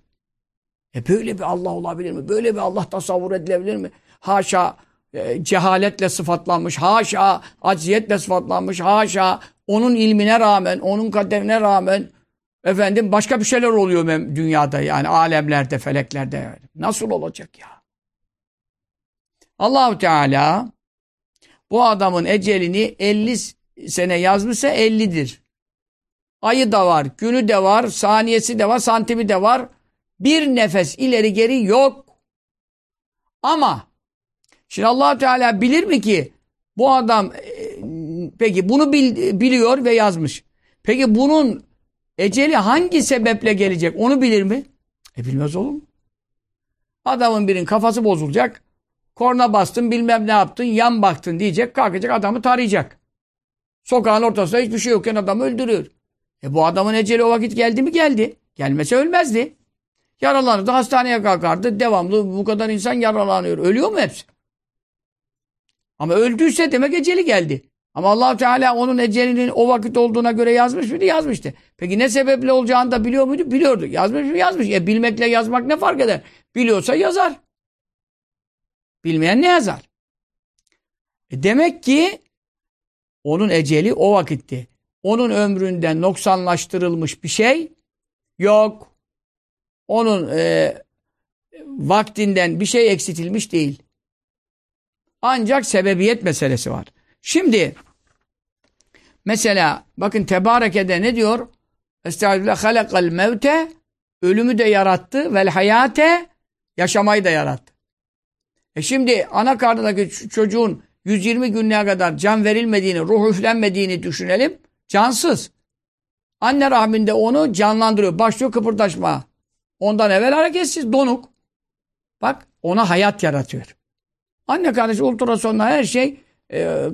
E böyle bir Allah olabilir mi? Böyle bir Allah tasavvur edilebilir mi? Haşa e, cehaletle sıfatlanmış. Haşa acziyetle sıfatlanmış. Haşa onun ilmine rağmen, onun kaderine rağmen efendim başka bir şeyler oluyor dünyada yani alemlerde, feleklerde. Nasıl olacak ya? Allahu Teala bu adamın ecelini 50 sene yazmışsa 50'dir. Ayı da var, günü de var, saniyesi de var, santimi de var. Bir nefes ileri geri yok. Ama şimdi allah Teala bilir mi ki Bu adam e, peki bunu bil, biliyor ve yazmış. Peki bunun eceli hangi sebeple gelecek onu bilir mi? E bilmez olur mu? Adamın birinin kafası bozulacak. Korna bastın bilmem ne yaptın yan baktın diyecek kalkacak adamı tarayacak. Sokağın ortasında hiçbir şey yokken adamı öldürüyor. E bu adamın eceli o vakit geldi mi geldi. Gelmese ölmezdi. Yaralanırdı hastaneye kalkardı. Devamlı bu kadar insan yaralanıyor. Ölüyor mu hepsi? Ama öldüyse demek eceli geldi. Ama allah Teala onun ecelinin o vakit olduğuna göre yazmış mıydı? Yazmıştı. Peki ne sebeple olacağını da biliyor muydu? Biliyordu. Yazmış mı? Yazmış. E bilmekle yazmak ne fark eder? Biliyorsa yazar. Bilmeyen ne yazar? E demek ki onun eceli o vakitti. Onun ömründen noksanlaştırılmış bir şey yok. Onun e, vaktinden bir şey eksitilmiş değil. Ancak sebebiyet meselesi var. Şimdi mesela bakın Tebareke'de ne diyor? Estağfirullah halakal mevte ölümü de yarattı vel hayate yaşamayı da yarattı. E şimdi ana karnındaki çocuğun 120 günlüğe kadar can verilmediğini, ruh üflenmediğini düşünelim. Cansız. Anne rahminde onu canlandırıyor. Başlıyor kıpırdaşma. Ondan evvel hareketsiz, donuk. Bak ona hayat yaratıyor. Anne kardeşi ultrasonla her şey e, e,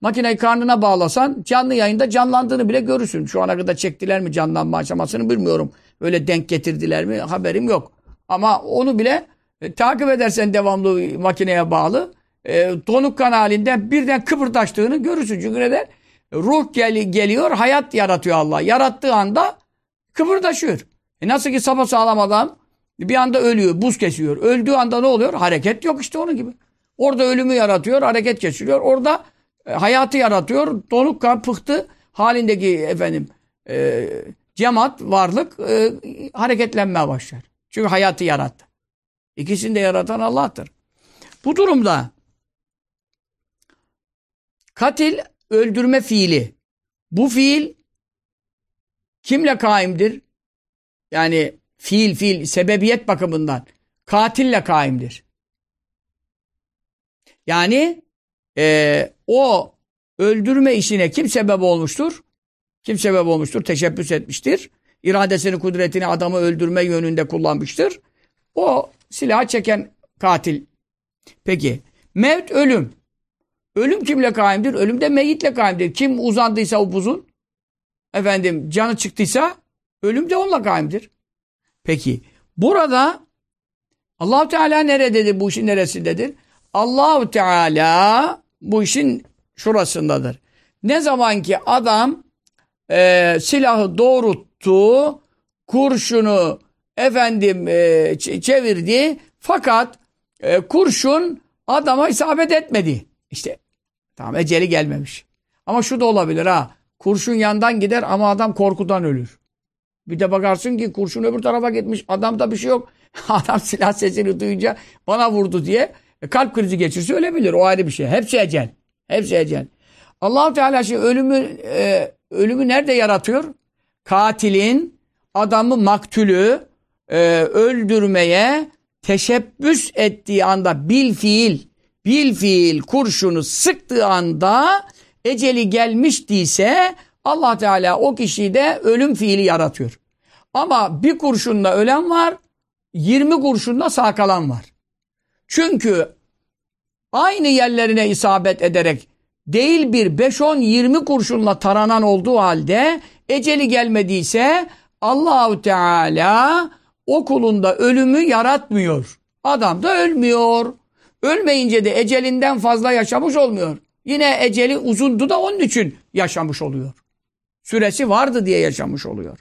makineyi karnına bağlasan canlı yayında canlandığını bile görürsün. Şu ana kadar çektiler mi canlanma aşamasını bilmiyorum. Öyle denk getirdiler mi haberim yok. Ama onu bile e, takip edersen devamlı makineye bağlı e, donuk kan halinde birden kıpırdaştığını görürsün. Çünkü neden? Ruh gel geliyor, hayat yaratıyor Allah. Yarattığı anda kıpırdaşıyor. E nasıl ki sapasağlam adam bir anda ölüyor, buz kesiyor. Öldüğü anda ne oluyor? Hareket yok işte onun gibi. Orada ölümü yaratıyor, hareket geçiriyor. Orada e, hayatı yaratıyor. Donuk kan, pıhtı halindeki efendim e, cemaat, varlık e, hareketlenmeye başlar. Çünkü hayatı yarattı. İkisini de yaratan Allah'tır. Bu durumda katil öldürme fiili. Bu fiil kimle kaimdir? Yani fiil fiil sebebiyet bakımından katille kaimdir. Yani e, o öldürme işine kim sebep olmuştur? Kim sebep olmuştur? Teşebbüs etmiştir. İradesini, kudretini adamı öldürme yönünde kullanmıştır. O silah çeken katil. Peki, mevt ölüm. Ölüm kimle kaimdir? Ölüm de meyitle kaimdir. Kim uzandıysa o buzun, efendim canı çıktıysa ölüm de onunla kaimdir. Peki burada Allahu Teala nerededir? Bu işin neresindedir? Allahu Teala bu işin şurasındadır. Ne zaman ki adam e, silahı doğrulttu, kurşunu efendim e, çevirdi fakat e, kurşun adama isabet etmedi. İşte tamam eceli gelmemiş. Ama şu da olabilir ha. Kurşun yandan gider ama adam korkudan ölür. Bir de bakarsın ki kurşun öbür tarafa gitmiş. Adamda bir şey yok. Adam silah sesini duyunca bana vurdu diye e, kalp krizi geçirse ölebilir. O ayrı bir şey. Hepsi ecel. Hepsi ecel. allah Teala şey ölümü e, ölümü nerede yaratıyor? Katilin adamı maktülü e, öldürmeye teşebbüs ettiği anda bil fiil bil fiil kurşunu sıktığı anda eceli gelmiştiyse Allah Teala o kişiyi de ölüm fiili yaratıyor. Ama bir kurşunla ölen var, 20 kurşunla sağ kalan var. Çünkü aynı yerlerine isabet ederek değil bir 5-10-20 kurşunla taranan olduğu halde eceli gelmediyse Allahu Teala o kulunda ölümü yaratmıyor. Adam da ölmüyor. Ölmeyince de ecelinden fazla yaşamış olmuyor. Yine eceli uzundu da onun için yaşamış oluyor. Süresi vardı diye yaşamış oluyor.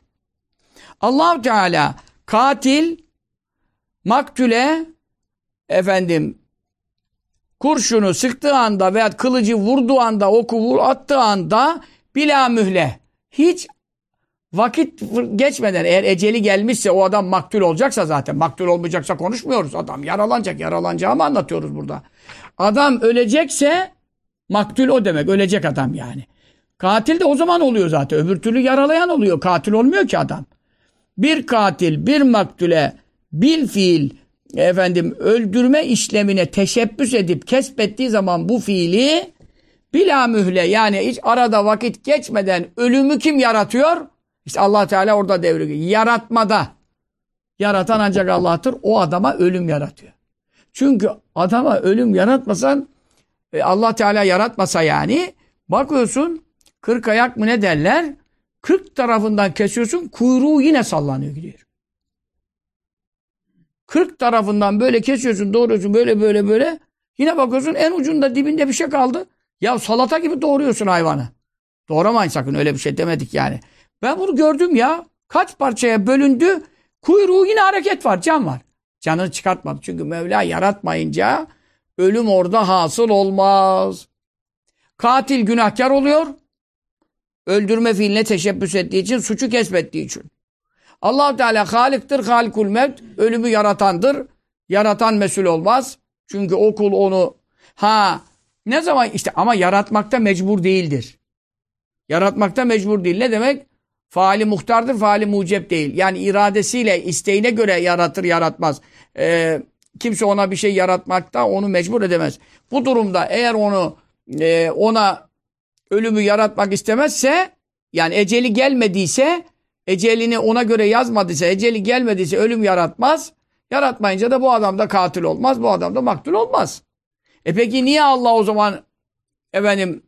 allah Teala katil maktule efendim kurşunu sıktığı anda veya kılıcı vurduğu anda oku vur, attığı anda bila mühle hiç vakit geçmeden eğer eceli gelmişse o adam maktul olacaksa zaten maktul olmayacaksa konuşmuyoruz. Adam yaralanacak yaralanacağı mı anlatıyoruz burada. Adam ölecekse maktul o demek ölecek adam yani katil de o zaman oluyor zaten öbür türlü yaralayan oluyor katil olmuyor ki adam bir katil bir maktule bil fiil efendim öldürme işlemine teşebbüs edip kesbettiği zaman bu fiili bila mühle yani hiç arada vakit geçmeden ölümü kim yaratıyor? İşte Allah Teala orada devri yaratmada. Yaratan ancak Allah'tır. O adama ölüm yaratıyor. Çünkü adama ölüm yaratmasan e, Allah Teala yaratmasa yani bakıyorsun kırk ayak mı ne derler? Kırk tarafından kesiyorsun kuyruğu yine sallanıyor gidiyor. Kırk tarafından böyle kesiyorsun doğruyorsun böyle böyle böyle. Yine bakıyorsun en ucunda dibinde bir şey kaldı. Ya salata gibi doğruyorsun hayvanı. Doğramayın sakın öyle bir şey demedik yani. Ben bunu gördüm ya. Kaç parçaya bölündü. Kuyruğu yine hareket var, can var. Canını çıkartmadı. Çünkü Mevla yaratmayınca ölüm orada hasıl olmaz. Katil günahkar oluyor. Öldürme fiiline teşebbüs ettiği için, suçu kesbettiği için. allah Teala haliktir, halikul mevt. Ölümü yaratandır. Yaratan mesul olmaz. Çünkü o kul onu ha ne zaman işte ama yaratmakta mecbur değildir. Yaratmakta mecbur değil. Ne demek? Faali muhtardır, faali mucep değil. Yani iradesiyle, isteğine göre yaratır, yaratmaz. Ee, kimse ona bir şey yaratmakta onu mecbur edemez. Bu durumda eğer onu e, ona ölümü yaratmak istemezse, yani eceli gelmediyse, ecelini ona göre yazmadıysa, eceli gelmediyse ölüm yaratmaz. Yaratmayınca da bu adam da katil olmaz, bu adam da maktul olmaz. E peki niye Allah o zaman efendim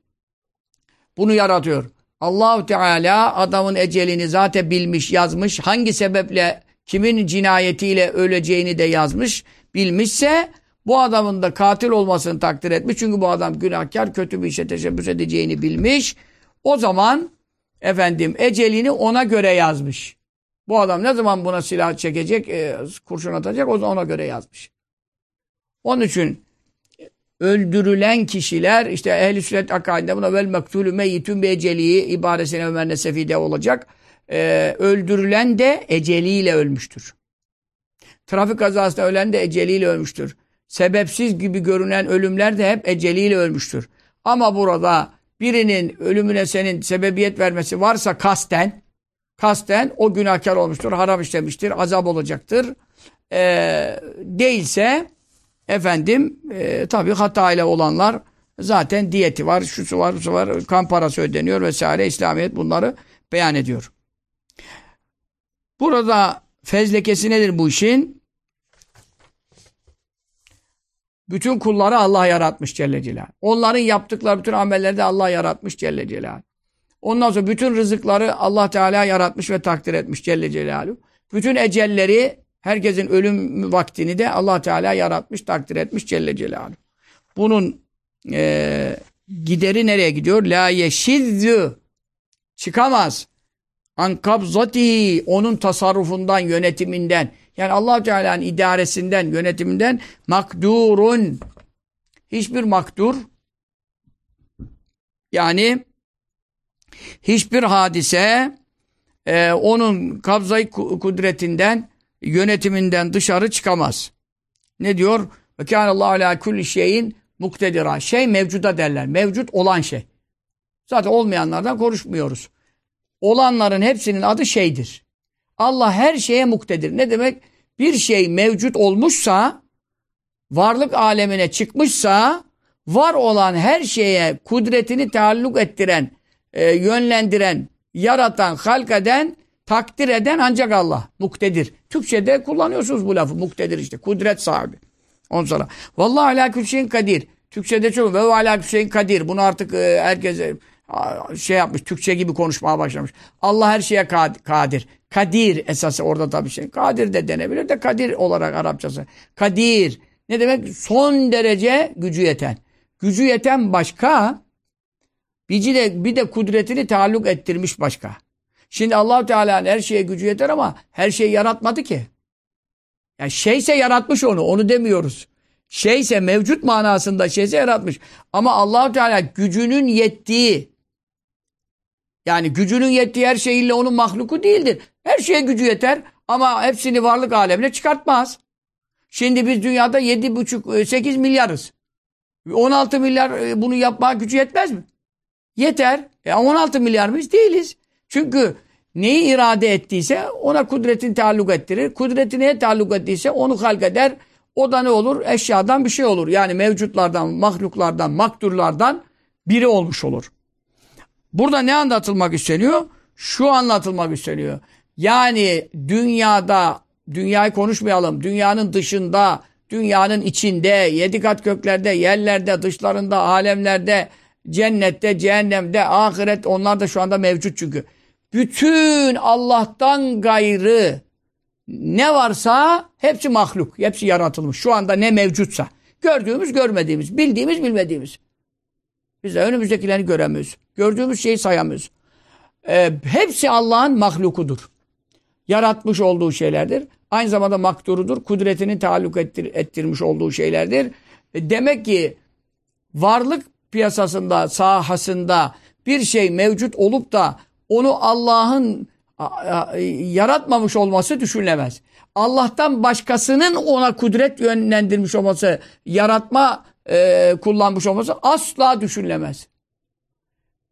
bunu yaratıyor? Allahu Teala adamın ecelini zaten bilmiş, yazmış. Hangi sebeple kimin cinayetiyle öleceğini de yazmış, bilmişse bu adamın da katil olmasını takdir etmiş. Çünkü bu adam günahkar, kötü bir işe teşebbüs edeceğini bilmiş. O zaman efendim ecelini ona göre yazmış. Bu adam ne zaman buna silah çekecek, e, kurşun atacak o zaman ona göre yazmış. Onun için öldürülen kişiler işte ehl-i sünnet akaidinde buna vel mektulü meyyitün bi eceliği ibaresine Ömer Nesefi'de olacak. Ee, öldürülen de eceliyle ölmüştür. Trafik kazasında ölen de eceliyle ölmüştür. Sebepsiz gibi görünen ölümler de hep eceliyle ölmüştür. Ama burada birinin ölümüne senin sebebiyet vermesi varsa kasten, kasten o günahkar olmuştur, haram işlemiştir, azap olacaktır. Ee, değilse Efendim e, tabii hata ile olanlar zaten diyeti var, şusu var, şusu var, kan parası ödeniyor vesaire. İslamiyet bunları beyan ediyor. Burada fezlekesi nedir bu işin? Bütün kulları Allah yaratmış Celle Celal. Onların yaptıkları bütün amelleri de Allah yaratmış Celle Celal. Ondan sonra bütün rızıkları Allah Teala yaratmış ve takdir etmiş Celle Celaluhu. Bütün ecelleri Herkesin ölüm vaktini de Allah Teala yaratmış, takdir etmiş Celle Celaluhu. Bunun e, gideri nereye gidiyor? La yeşizzü çıkamaz. An kabzati onun tasarrufundan, yönetiminden. Yani Allah Teala'nın idaresinden, yönetiminden makdurun. Hiçbir makdur yani hiçbir hadise e, onun kabzayı kudretinden yönetiminden dışarı çıkamaz. Ne diyor? Ve kânallâhu alâ kulli şeyin muktedira. Şey mevcuda derler. Mevcut olan şey. Zaten olmayanlardan konuşmuyoruz. Olanların hepsinin adı şeydir. Allah her şeye muktedir. Ne demek? Bir şey mevcut olmuşsa, varlık alemine çıkmışsa, var olan her şeye kudretini taalluk ettiren, e, yönlendiren, yaratan, halk eden Takdir eden ancak Allah. Muktedir. Türkçe'de kullanıyorsunuz bu lafı. Muktedir işte. Kudret sahibi. On sonra. Vallahi alâ külşeyin kadir. Türkçe'de çok. Ve alâ külşeyin kadir. Bunu artık e, herkes e, şey yapmış. Türkçe gibi konuşmaya başlamış. Allah her şeye kadir. Kadir esası orada tabii şey. Kadir de denebilir de kadir olarak Arapçası. Kadir. Ne demek? Son derece gücü yeten. Gücü yeten başka. Bir de, bir de kudretini taalluk ettirmiş başka. Şimdi allah Teala'nın her şeye gücü yeter ama her şeyi yaratmadı ki. Yani şeyse yaratmış onu, onu demiyoruz. Şeyse mevcut manasında şeyse yaratmış. Ama allah Teala gücünün yettiği, yani gücünün yettiği her şeyiyle onun mahluku değildir. Her şeye gücü yeter ama hepsini varlık alemine çıkartmaz. Şimdi biz dünyada 7,5-8 milyarız. 16 milyar e, bunu yapmaya gücü yetmez mi? Yeter. E 16 milyar mıyız? Değiliz. Çünkü neyi irade ettiyse ona kudretin taalluk ettirir. Kudreti neye taalluk ettiyse onu halk. O da ne olur? Eşyadan bir şey olur. Yani mevcutlardan, mahluklardan, makturlardan biri olmuş olur. Burada ne anlatılmak isteniyor? Şu anlatılmak isteniyor. Yani dünyada, dünyayı konuşmayalım, dünyanın dışında, dünyanın içinde, yedi kat köklerde, yerlerde, dışlarında, alemlerde, cennette, cehennemde, ahiret onlar da şu anda mevcut çünkü. Bütün Allah'tan gayrı ne varsa hepsi mahluk, hepsi yaratılmış. Şu anda ne mevcutsa. Gördüğümüz, görmediğimiz, bildiğimiz, bilmediğimiz. Biz de önümüzdekilerini göremiyoruz. Gördüğümüz şeyi sayamıyoruz. Ee, hepsi Allah'ın mahlukudur. Yaratmış olduğu şeylerdir. Aynı zamanda makturudur. Kudretinin taalluk ettir, ettirmiş olduğu şeylerdir. E, demek ki varlık piyasasında, sahasında bir şey mevcut olup da onu Allah'ın yaratmamış olması düşünülemez. Allah'tan başkasının ona kudret yönlendirmiş olması, yaratma e, kullanmış olması asla düşünülemez.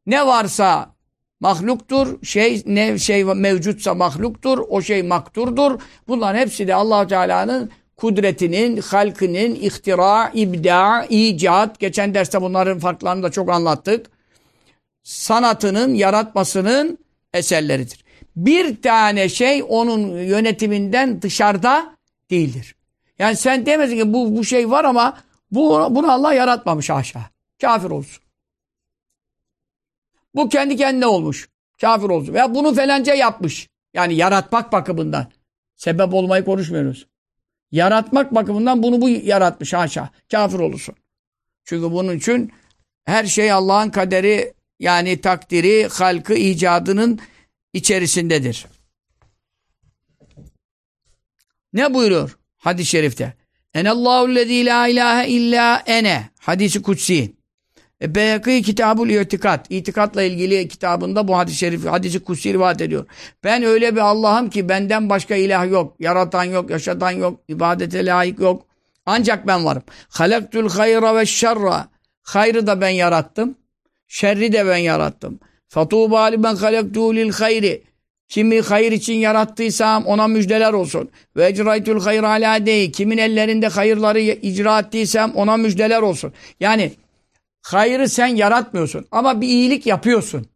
Ne varsa mahluktur, şey ne şey mevcutsa mahluktur, o şey makturdur. Bunların hepsi de Allah Teala'nın kudretinin, halkının, ihtira, ibda, icat, geçen derste bunların farklarını da çok anlattık. Sanatının, yaratmasının eserleridir. Bir tane şey onun yönetiminden dışarıda değildir. Yani sen demezsin ki bu, bu şey var ama bu, bunu Allah yaratmamış aşağı. Kafir olsun. Bu kendi kendine olmuş. Kafir olsun. Veya bunu falanca yapmış. Yani yaratmak bakımından. Sebep olmayı konuşmuyoruz. Yaratmak bakımından bunu bu yaratmış haşa. Kafir olursun. Çünkü bunun için her şey Allah'ın kaderi yani takdiri, halkı, icadının içerisindedir. Ne buyuruyor hadis-i şerifte? Enallahu lezî la ilahe illa ene. Hadisi kutsi. E, Beyakî Kitabul İtikat. İtikatla ilgili kitabında bu hadis-i şerif, hadisi kutsi rivayet ediyor. Ben öyle bir Allah'ım ki benden başka ilah yok. Yaratan yok, yaşatan yok, ibadete layık yok. Ancak ben varım. Halaktul hayra ve şerra. Hayrı da ben yarattım. Şerri de ben yarattım. Fatuba limen halaktu lil hayri. Kimi hayır için yarattıysam ona müjdeler olsun. Ve ecraytul hayr ala dey. Kimin ellerinde hayırları icra ettiysem ona müjdeler olsun. Yani hayrı sen yaratmıyorsun ama bir iyilik yapıyorsun.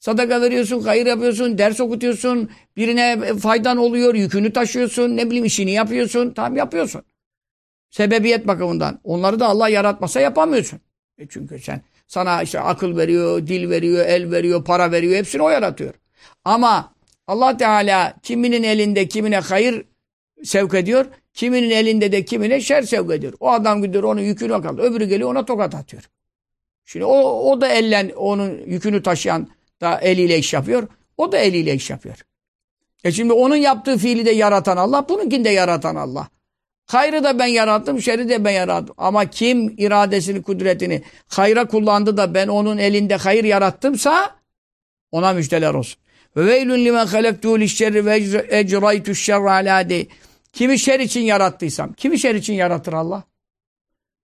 Sadaka veriyorsun, hayır yapıyorsun, ders okutuyorsun, birine faydan oluyor, yükünü taşıyorsun, ne bileyim işini yapıyorsun. Tamam yapıyorsun. Sebebiyet bakımından. Onları da Allah yaratmasa yapamıyorsun. E çünkü sen sana işte akıl veriyor, dil veriyor, el veriyor, para veriyor. Hepsini o yaratıyor. Ama Allah Teala kiminin elinde kimine hayır sevk ediyor. Kiminin elinde de kimine şer sevk ediyor. O adam gidiyor onun yükünü kalıyor. Öbürü geliyor ona tokat atıyor. Şimdi o, o da ellen onun yükünü taşıyan da eliyle iş yapıyor. O da eliyle iş yapıyor. E şimdi onun yaptığı fiili de yaratan Allah, bununkini de yaratan Allah. Hayrı da ben yarattım, şerri de ben yarattım. Ama kim iradesini, kudretini hayra kullandı da ben onun elinde hayır yarattımsa ona müjdeler olsun. Ve veylün limen halektuhu lişşerri ve ecraytu şerre alâ Kimi şer için yarattıysam. Kimi şer için yaratır Allah?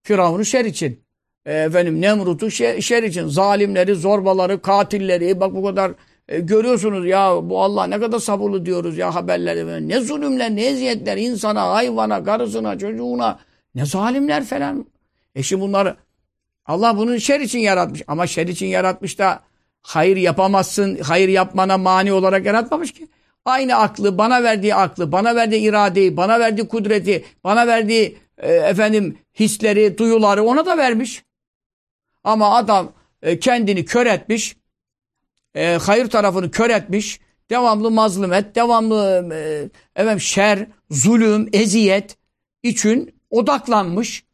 Firavun'u şer için. E, efendim Nemrut'u şer, şer için. Zalimleri, zorbaları, katilleri. Bak bu kadar e, görüyorsunuz ya bu Allah ne kadar sabırlı diyoruz ya haberleri. Ne zulümler, ne eziyetler insana, hayvana, karısına, çocuğuna. Ne zalimler falan. E şimdi bunları Allah bunu şer için yaratmış. Ama şer için yaratmış da hayır yapamazsın, hayır yapmana mani olarak yaratmamış ki. Aynı aklı, bana verdiği aklı, bana verdiği iradeyi, bana verdiği kudreti, bana verdiği e, efendim hisleri, duyuları ona da vermiş. Ama adam e, kendini kör etmiş, e, hayır tarafını kör etmiş, devamlı mazlumet, devamlı e, efendim şer, zulüm, eziyet için odaklanmış.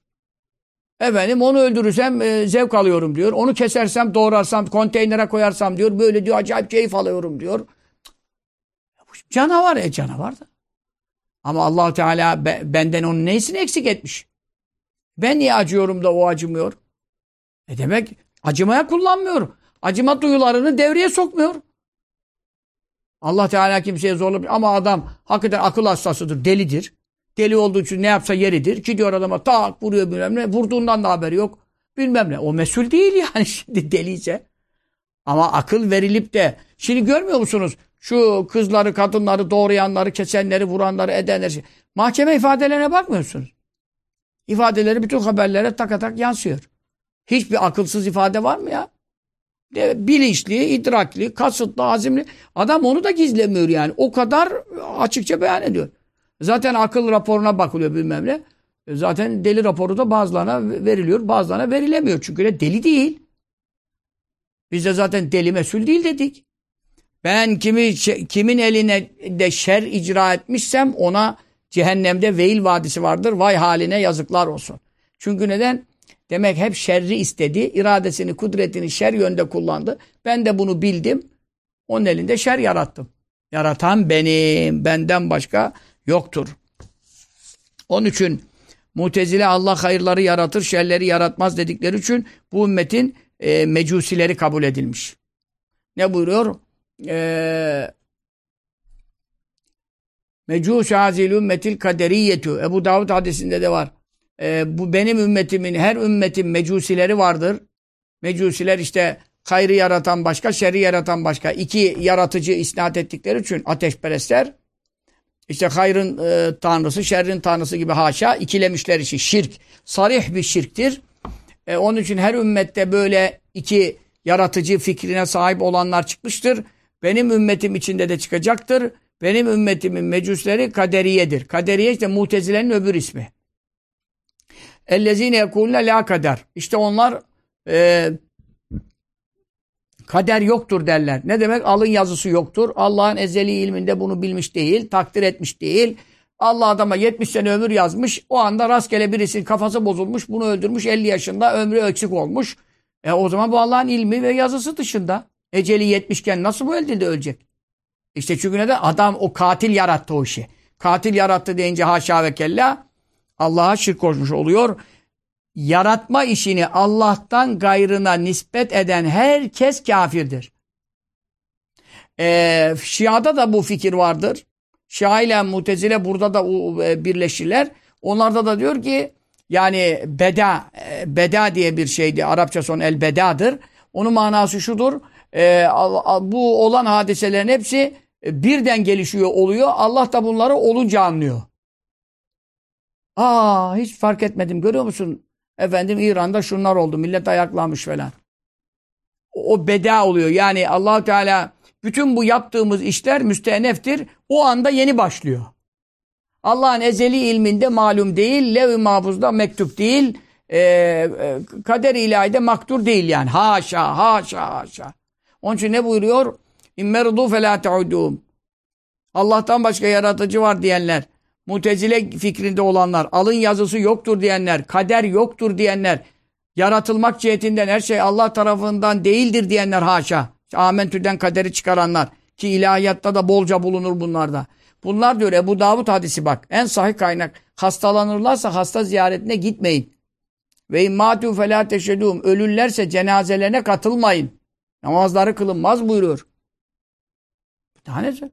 Efendim onu öldürürsem e, zevk alıyorum diyor. Onu kesersem, doğrarsam, konteynere koyarsam diyor. Böyle diyor acayip keyif alıyorum diyor. Canavar e canavar da. Ama allah Teala be, benden onun neyisini eksik etmiş. Ben niye acıyorum da o acımıyor? E demek acımaya kullanmıyor. Acıma duyularını devreye sokmuyor. Allah Teala kimseye zorlamıyor. Ama adam hakikaten akıl hastasıdır, delidir. Deli olduğu için ne yapsa yeridir. Gidiyor adama tak vuruyor bilmem ne. Vurduğundan da haberi yok. Bilmem ne. O mesul değil yani şimdi deliyse. Ama akıl verilip de şimdi görmüyor musunuz? Şu kızları, kadınları, doğrayanları, kesenleri, vuranları, edenleri. Mahkeme ifadelerine bakmıyorsunuz. ifadeleri bütün haberlere tak tak yansıyor. Hiçbir akılsız ifade var mı ya? De, bilinçli, idrakli, kasıtlı, azimli. Adam onu da gizlemiyor yani. O kadar açıkça beyan ediyor. Zaten akıl raporuna bakılıyor bilmem ne. E, zaten deli raporu da bazılarına veriliyor, bazılarına verilemiyor. Çünkü de deli değil. Biz de zaten deli mesul değil dedik. Ben kimi kimin eline de şer icra etmişsem ona cehennemde veil vadisi vardır. Vay haline yazıklar olsun. Çünkü neden? Demek hep şerri istedi. iradesini, kudretini şer yönde kullandı. Ben de bunu bildim. Onun elinde şer yarattım. Yaratan benim. Benden başka yoktur. Onun için Mutezile Allah hayırları yaratır, şerleri yaratmaz dedikleri için bu ümmetin e, mecusileri kabul edilmiş. Ne buyuruyor? Eee Mecus hazil ümmetil kaderiyetu. Ebu Davud hadisinde de var. Ee, bu benim ümmetimin, her ümmetin mecusileri vardır. Mecusiler işte hayrı yaratan başka, şerri yaratan başka. İki yaratıcı isnat ettikleri için ateşperestler işte hayrın e, tanrısı, şerrin tanrısı gibi haşa ikilemişler işi. Şirk. Sarih bir şirktir. E, onun için her ümmette böyle iki yaratıcı fikrine sahip olanlar çıkmıştır. Benim ümmetim içinde de çıkacaktır. Benim ümmetimin mecusleri kaderiyedir. Kaderiye işte mutezilerin öbür ismi. Ellezine yekulne la kader. İşte onlar e, kader yoktur derler. Ne demek? Alın yazısı yoktur. Allah'ın ezeli ilminde bunu bilmiş değil, takdir etmiş değil. Allah adama 70 sene ömür yazmış. O anda rastgele birisi kafası bozulmuş, bunu öldürmüş 50 yaşında ömrü eksik olmuş. E o zaman bu Allah'ın ilmi ve yazısı dışında. Eceli 70 iken nasıl bu elde ölecek? İşte çünkü neden? Adam o katil yarattı o işi. Katil yarattı deyince haşa ve kella Allah'a şirk koşmuş oluyor. Yaratma işini Allah'tan gayrına nispet eden herkes kafirdir. Ee, Şia'da da bu fikir vardır. Şia ile Mutezile burada da e, birleşirler. Onlarda da diyor ki yani beda, e, beda diye bir şeydi. Arapça son el bedadır. Onun manası şudur. E, bu olan hadiselerin hepsi e, birden gelişiyor oluyor. Allah da bunları olunca anlıyor. Aa hiç fark etmedim görüyor musun? Efendim İran'da şunlar oldu. Millet ayaklanmış falan. O beda oluyor. Yani allah Teala bütün bu yaptığımız işler müsteneftir. O anda yeni başlıyor. Allah'ın ezeli ilminde malum değil. Lev-i mahfuzda mektup değil. E, e, kader ilahide maktur değil yani. Haşa, haşa, haşa. Onun için ne buyuruyor? İmmerdu felâ te'udûm. Allah'tan başka yaratıcı var diyenler, mutezile fikrinde olanlar, alın yazısı yoktur diyenler, kader yoktur diyenler, yaratılmak cihetinden her şey Allah tarafından değildir diyenler haşa. Amentü'den kaderi çıkaranlar ki ilahiyatta da bolca bulunur bunlarda. Bunlar diyor Ebu Davud hadisi bak. En sahih kaynak. Hastalanırlarsa hasta ziyaretine gitmeyin. Ve immâtû felâ teşedûm. Ölürlerse cenazelerine katılmayın. Namazları kılınmaz buyuruyor. Bir tanesi.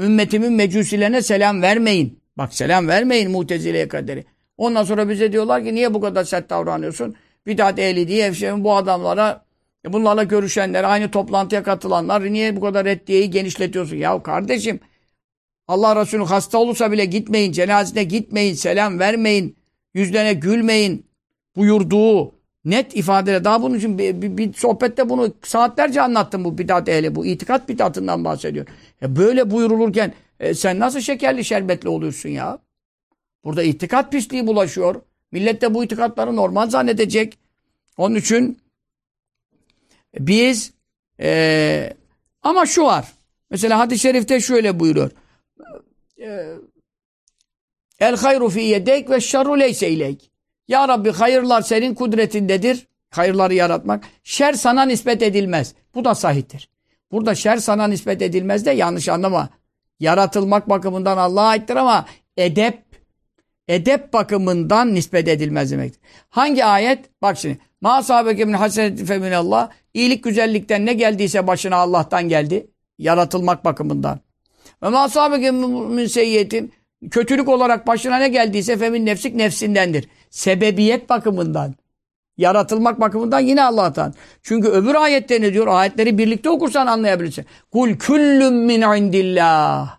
Ümmetimin mecusilerine selam vermeyin. Bak selam vermeyin mutezileye kaderi. Ondan sonra bize diyorlar ki niye bu kadar sert davranıyorsun? Bidat ehli diye efşemin bu adamlara bunlarla görüşenler, aynı toplantıya katılanlar niye bu kadar reddiyeyi genişletiyorsun? Ya kardeşim Allah Resulü hasta olursa bile gitmeyin, cenazene gitmeyin, selam vermeyin, yüzlerine gülmeyin buyurduğu net ifadeyle daha bunun için bir, bir, bir sohbette bunu saatlerce anlattım bu bidat ehli bu itikat bidatından bahsediyor. E böyle buyurulurken e, sen nasıl şekerli şerbetli oluyorsun ya? Burada itikat pisliği bulaşıyor. Millet de bu itikatları normal zannedecek. Onun için biz e, ama şu var. Mesela hadis-i şerifte şöyle buyuruyor. E, El hayru fi yedek ve şerru leyse ileyk. Ya Rabbi hayırlar senin kudretindedir. Hayırları yaratmak. Şer sana nispet edilmez. Bu da sahiptir. Burada şer sana nispet edilmez de yanlış anlama. Yaratılmak bakımından Allah'a aittir ama edep edep bakımından nispet edilmez demektir. Hangi ayet? Bak şimdi. Ma sahabeke min haseneti feminallah. İyilik güzellikten ne geldiyse başına Allah'tan geldi. Yaratılmak bakımından. Ve ma sahabeke min seyyiyetin. Kötülük olarak başına ne geldiyse femin nefsik nefsindendir. Sebebiyet bakımından. Yaratılmak bakımından yine Allah'tan. Çünkü öbür ayette ne diyor? Ayetleri birlikte okursan anlayabilirsin. Kul küllüm min indillah.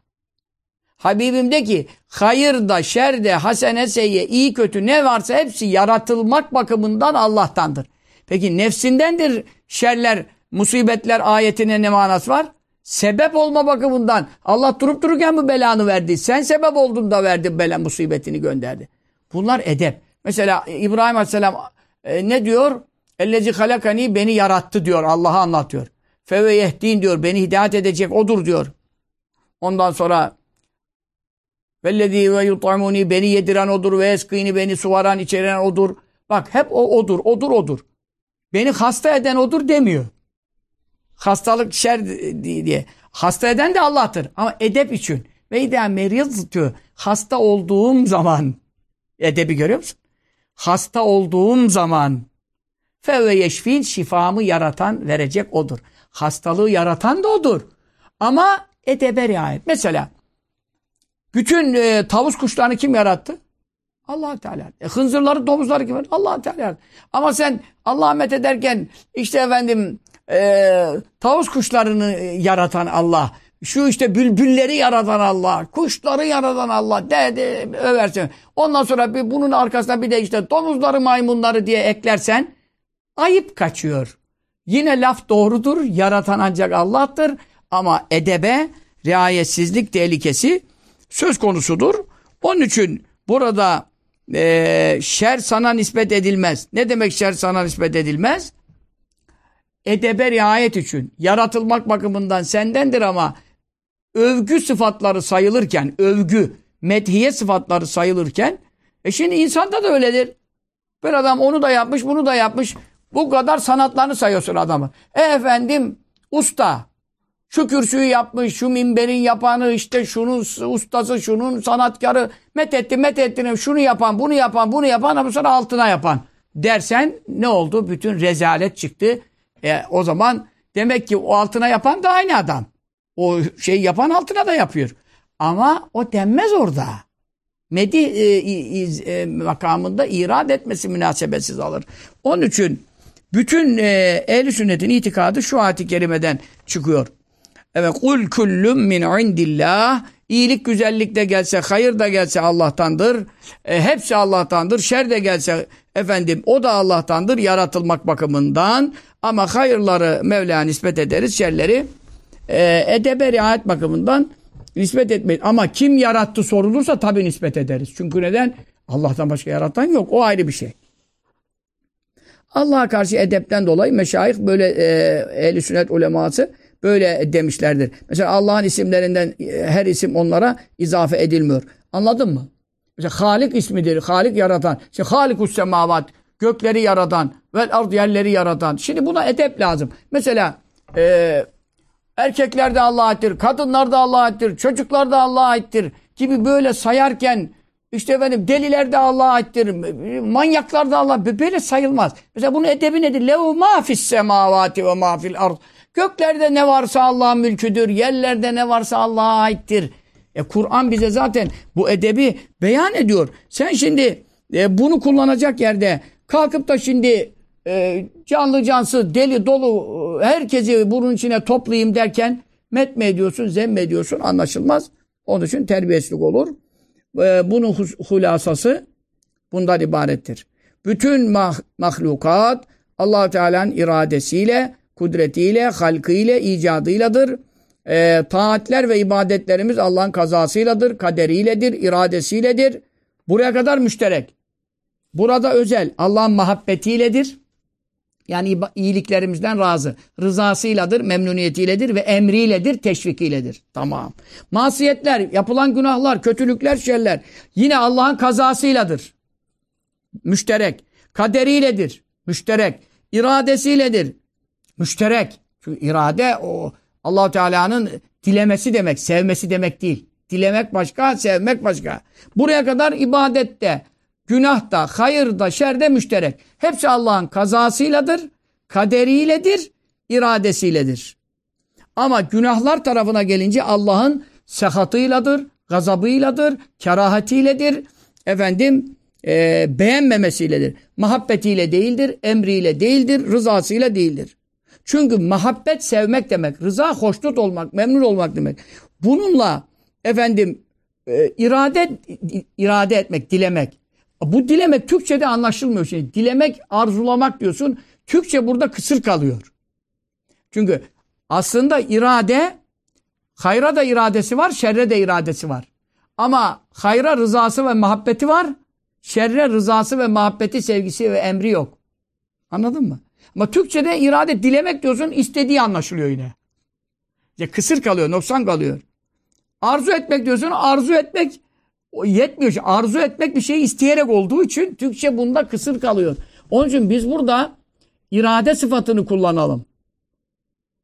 Habibim de ki hayırda, şerde, hasene, seyye, iyi kötü ne varsa hepsi yaratılmak bakımından Allah'tandır. Peki nefsindendir şerler, musibetler ayetine ne manası var? Sebep olma bakımından Allah durup dururken mi belanı verdi? Sen sebep oldun da verdi bela musibetini gönderdi. Bunlar edep. Mesela İbrahim Aleyhisselam e, ne diyor? Ellezi halakani beni yarattı diyor. Allah'a anlatıyor. Feve yehdin diyor. Beni hidayet edecek odur diyor. Ondan sonra Vellezî ve yut'amuni beni yediren odur ve eskini beni suvaran içeren odur. Bak hep o odur, odur, odur. Beni hasta eden odur demiyor. Hastalık şer diye. Hasta eden de Allah'tır. Ama edep için. Ve idâ meriztü. Hasta olduğum zaman. Edebi görüyor musun? Hasta olduğum zaman. Fevve yeşfin şifamı yaratan verecek odur. Hastalığı yaratan da odur. Ama edebe riayet. Mesela bütün e, tavus kuşlarını kim yarattı? allah Teala. E, hınzırları, domuzları kim yarattı? allah Teala. Ama sen Allah'a met ederken işte efendim e, tavus kuşlarını yaratan Allah, şu işte bülbülleri yaratan Allah, kuşları yaratan Allah de, de översin. Ondan sonra bir, bunun arkasına bir de işte domuzları, maymunları diye eklersen ayıp kaçıyor. Yine laf doğrudur, yaratan ancak Allah'tır ama edebe, riayetsizlik tehlikesi söz konusudur. Onun için burada e, şer sana nispet edilmez. Ne demek şer sana nispet edilmez? Edebe riayet için. Yaratılmak bakımından sendendir ama övgü sıfatları sayılırken, övgü, medhiye sıfatları sayılırken, e şimdi insanda da öyledir. Bir adam onu da yapmış, bunu da yapmış. Bu kadar sanatlarını sayıyorsun adamı. E efendim, usta, şu kürsüyü yapmış, şu minberin yapanı, işte şunun ustası, şunun sanatkarı, methetti, methetti, şunu yapan, bunu yapan, bunu yapan, ama sonra altına yapan dersen ne oldu? Bütün rezalet çıktı. E, o zaman demek ki o altına yapan da aynı adam. O şey yapan altına da yapıyor. Ama o denmez orada. Medi e, iz, e, makamında irad etmesi münasebetsiz alır. Onun için bütün e, ehl sünnetin itikadı şu ayet-i kerimeden çıkıyor. Evet kul kullum min indillah İyilik güzellik de gelse, hayır da gelse Allah'tandır. E, hepsi Allah'tandır. Şer de gelse efendim o da Allah'tandır yaratılmak bakımından. Ama hayırları Mevla'ya nispet ederiz. Şerleri e, edebe riayet bakımından nispet etmeyiz. Ama kim yarattı sorulursa tabii nispet ederiz. Çünkü neden? Allah'tan başka yaratan yok. O ayrı bir şey. Allah'a karşı edepten dolayı meşayih böyle e, ehl sünnet uleması böyle demişlerdir. Mesela Allah'ın isimlerinden e, her isim onlara izafe edilmiyor. Anladın mı? Mesela Halik ismidir. Halik yaratan. İşte Halikus semavat. Gökleri yaratan. Vel ard yerleri yaratan. Şimdi buna edep lazım. Mesela e, erkekler de Allah'a aittir. Kadınlar da Allah'a aittir. Çocuklar da Allah'a aittir. Gibi böyle sayarken işte efendim deliler de Allah'a aittir. Manyaklar da Allah böyle sayılmaz. Mesela bunun edebi nedir? Lehu ma fis semavati ve ma ard. Göklerde ne varsa Allah'ın mülküdür. Yerlerde ne varsa Allah'a aittir. E Kur'an bize zaten bu edebi beyan ediyor. Sen şimdi e, bunu kullanacak yerde kalkıp da şimdi e, canlı cansız, deli dolu herkesi bunun içine toplayayım derken met mi ediyorsun, zem mi ediyorsun anlaşılmaz. Onun için terbiyesizlik olur. E, bunun hulasası bundan ibarettir. Bütün mah mahlukat allah Teala'nın iradesiyle kudretiyle, halkıyla, icadıyladır. E, taatler ve ibadetlerimiz Allah'ın kazasıyladır, kaderiyledir, iradesiyledir. Buraya kadar müşterek. Burada özel. Allah'ın muhabbetiyledir. Yani iyiliklerimizden razı. Rızasıyladır, memnuniyetiyledir ve emriyledir, teşvikiyledir. Tamam. Masiyetler, yapılan günahlar, kötülükler, şerler yine Allah'ın kazasıyladır. Müşterek. Kaderiyledir. Müşterek. iradesiyledir. Müşterek. Çünkü irade o allah Teala'nın dilemesi demek, sevmesi demek değil. Dilemek başka, sevmek başka. Buraya kadar ibadette, günahta, hayırda, şerde müşterek. Hepsi Allah'ın kazasıyladır, kaderiyledir, iradesiyledir. Ama günahlar tarafına gelince Allah'ın sehatıyladır, gazabıyladır, kerahatiyledir, efendim e, beğenmemesiyledir. Muhabbetiyle değildir, emriyle değildir, rızasıyla değildir. Çünkü muhabbet sevmek demek. Rıza hoşnut olmak, memnun olmak demek. Bununla efendim e, irade irade etmek, dilemek. Bu dilemek Türkçe'de anlaşılmıyor. Şimdi dilemek, arzulamak diyorsun. Türkçe burada kısır kalıyor. Çünkü aslında irade hayra da iradesi var, şerre de iradesi var. Ama hayra rızası ve muhabbeti var. Şerre rızası ve muhabbeti, sevgisi ve emri yok. Anladın mı? Ama Türkçe'de irade dilemek diyorsun istediği anlaşılıyor yine. Ya kısır kalıyor, noksan kalıyor. Arzu etmek diyorsun arzu etmek yetmiyor. Arzu etmek bir şeyi isteyerek olduğu için Türkçe bunda kısır kalıyor. Onun için biz burada irade sıfatını kullanalım.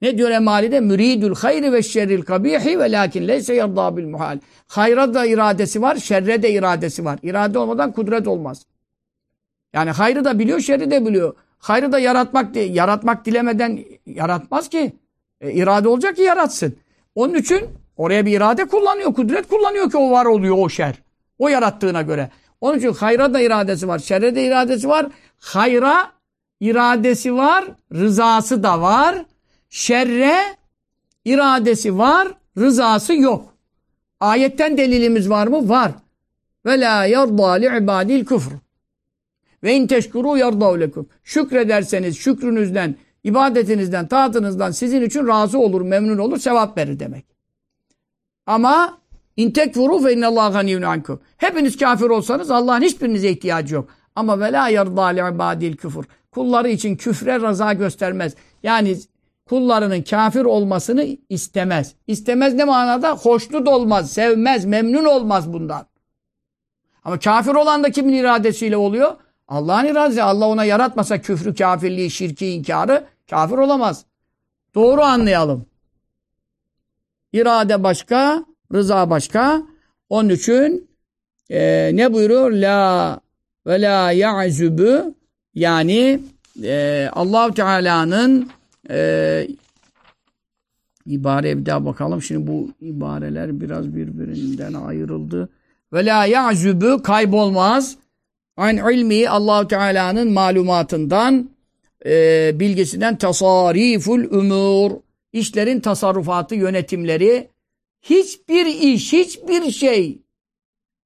Ne diyor Emali'de? Müridül hayri ve şerril kabihi ve lakin leyse yardâ bil muhal. Hayra da iradesi var, şerre de iradesi var. İrade olmadan kudret olmaz. Yani hayrı da biliyor, şerri de biliyor. Hayrı da yaratmak, yaratmak dilemeden yaratmaz ki. E, irade olacak ki yaratsın. Onun için oraya bir irade kullanıyor, kudret kullanıyor ki o var oluyor o şer. O yarattığına göre. Onun için hayra da iradesi var, şerre de iradesi var. Hayra iradesi var, rızası da var. Şerre iradesi var, rızası yok. Ayetten delilimiz var mı? Var. Ve la yarda li ibadil küfr. Ve in teşkuru yardav lekum. Şükrederseniz şükrünüzden, ibadetinizden, taatınızdan sizin için razı olur, memnun olur, sevap verir demek. Ama in tekfuru fe innallâhu ganiyyun ankum. Hepiniz kafir olsanız Allah'ın hiçbirinize ihtiyacı yok. Ama ve la yarda li ibadil küfür. Kulları için küfre rıza göstermez. Yani kullarının kafir olmasını istemez. İstemez ne manada? Hoşnut olmaz, sevmez, memnun olmaz bundan. Ama kafir olan da kimin iradesiyle oluyor? Allah'ın iradesi. Allah ona yaratmasa küfrü, kafirliği, şirki, inkarı kafir olamaz. Doğru anlayalım. İrade başka, rıza başka. Onun için e, ne buyuruyor? La ve la ya'zubu yani e, allah Teala'nın e, ibare bir daha bakalım. Şimdi bu ibareler biraz birbirinden ayrıldı. Ve la ya'zubu kaybolmaz. An ilmi allah Teala'nın malumatından e, bilgisinden tasariful umur. İşlerin tasarrufatı, yönetimleri. Hiçbir iş, hiçbir şey.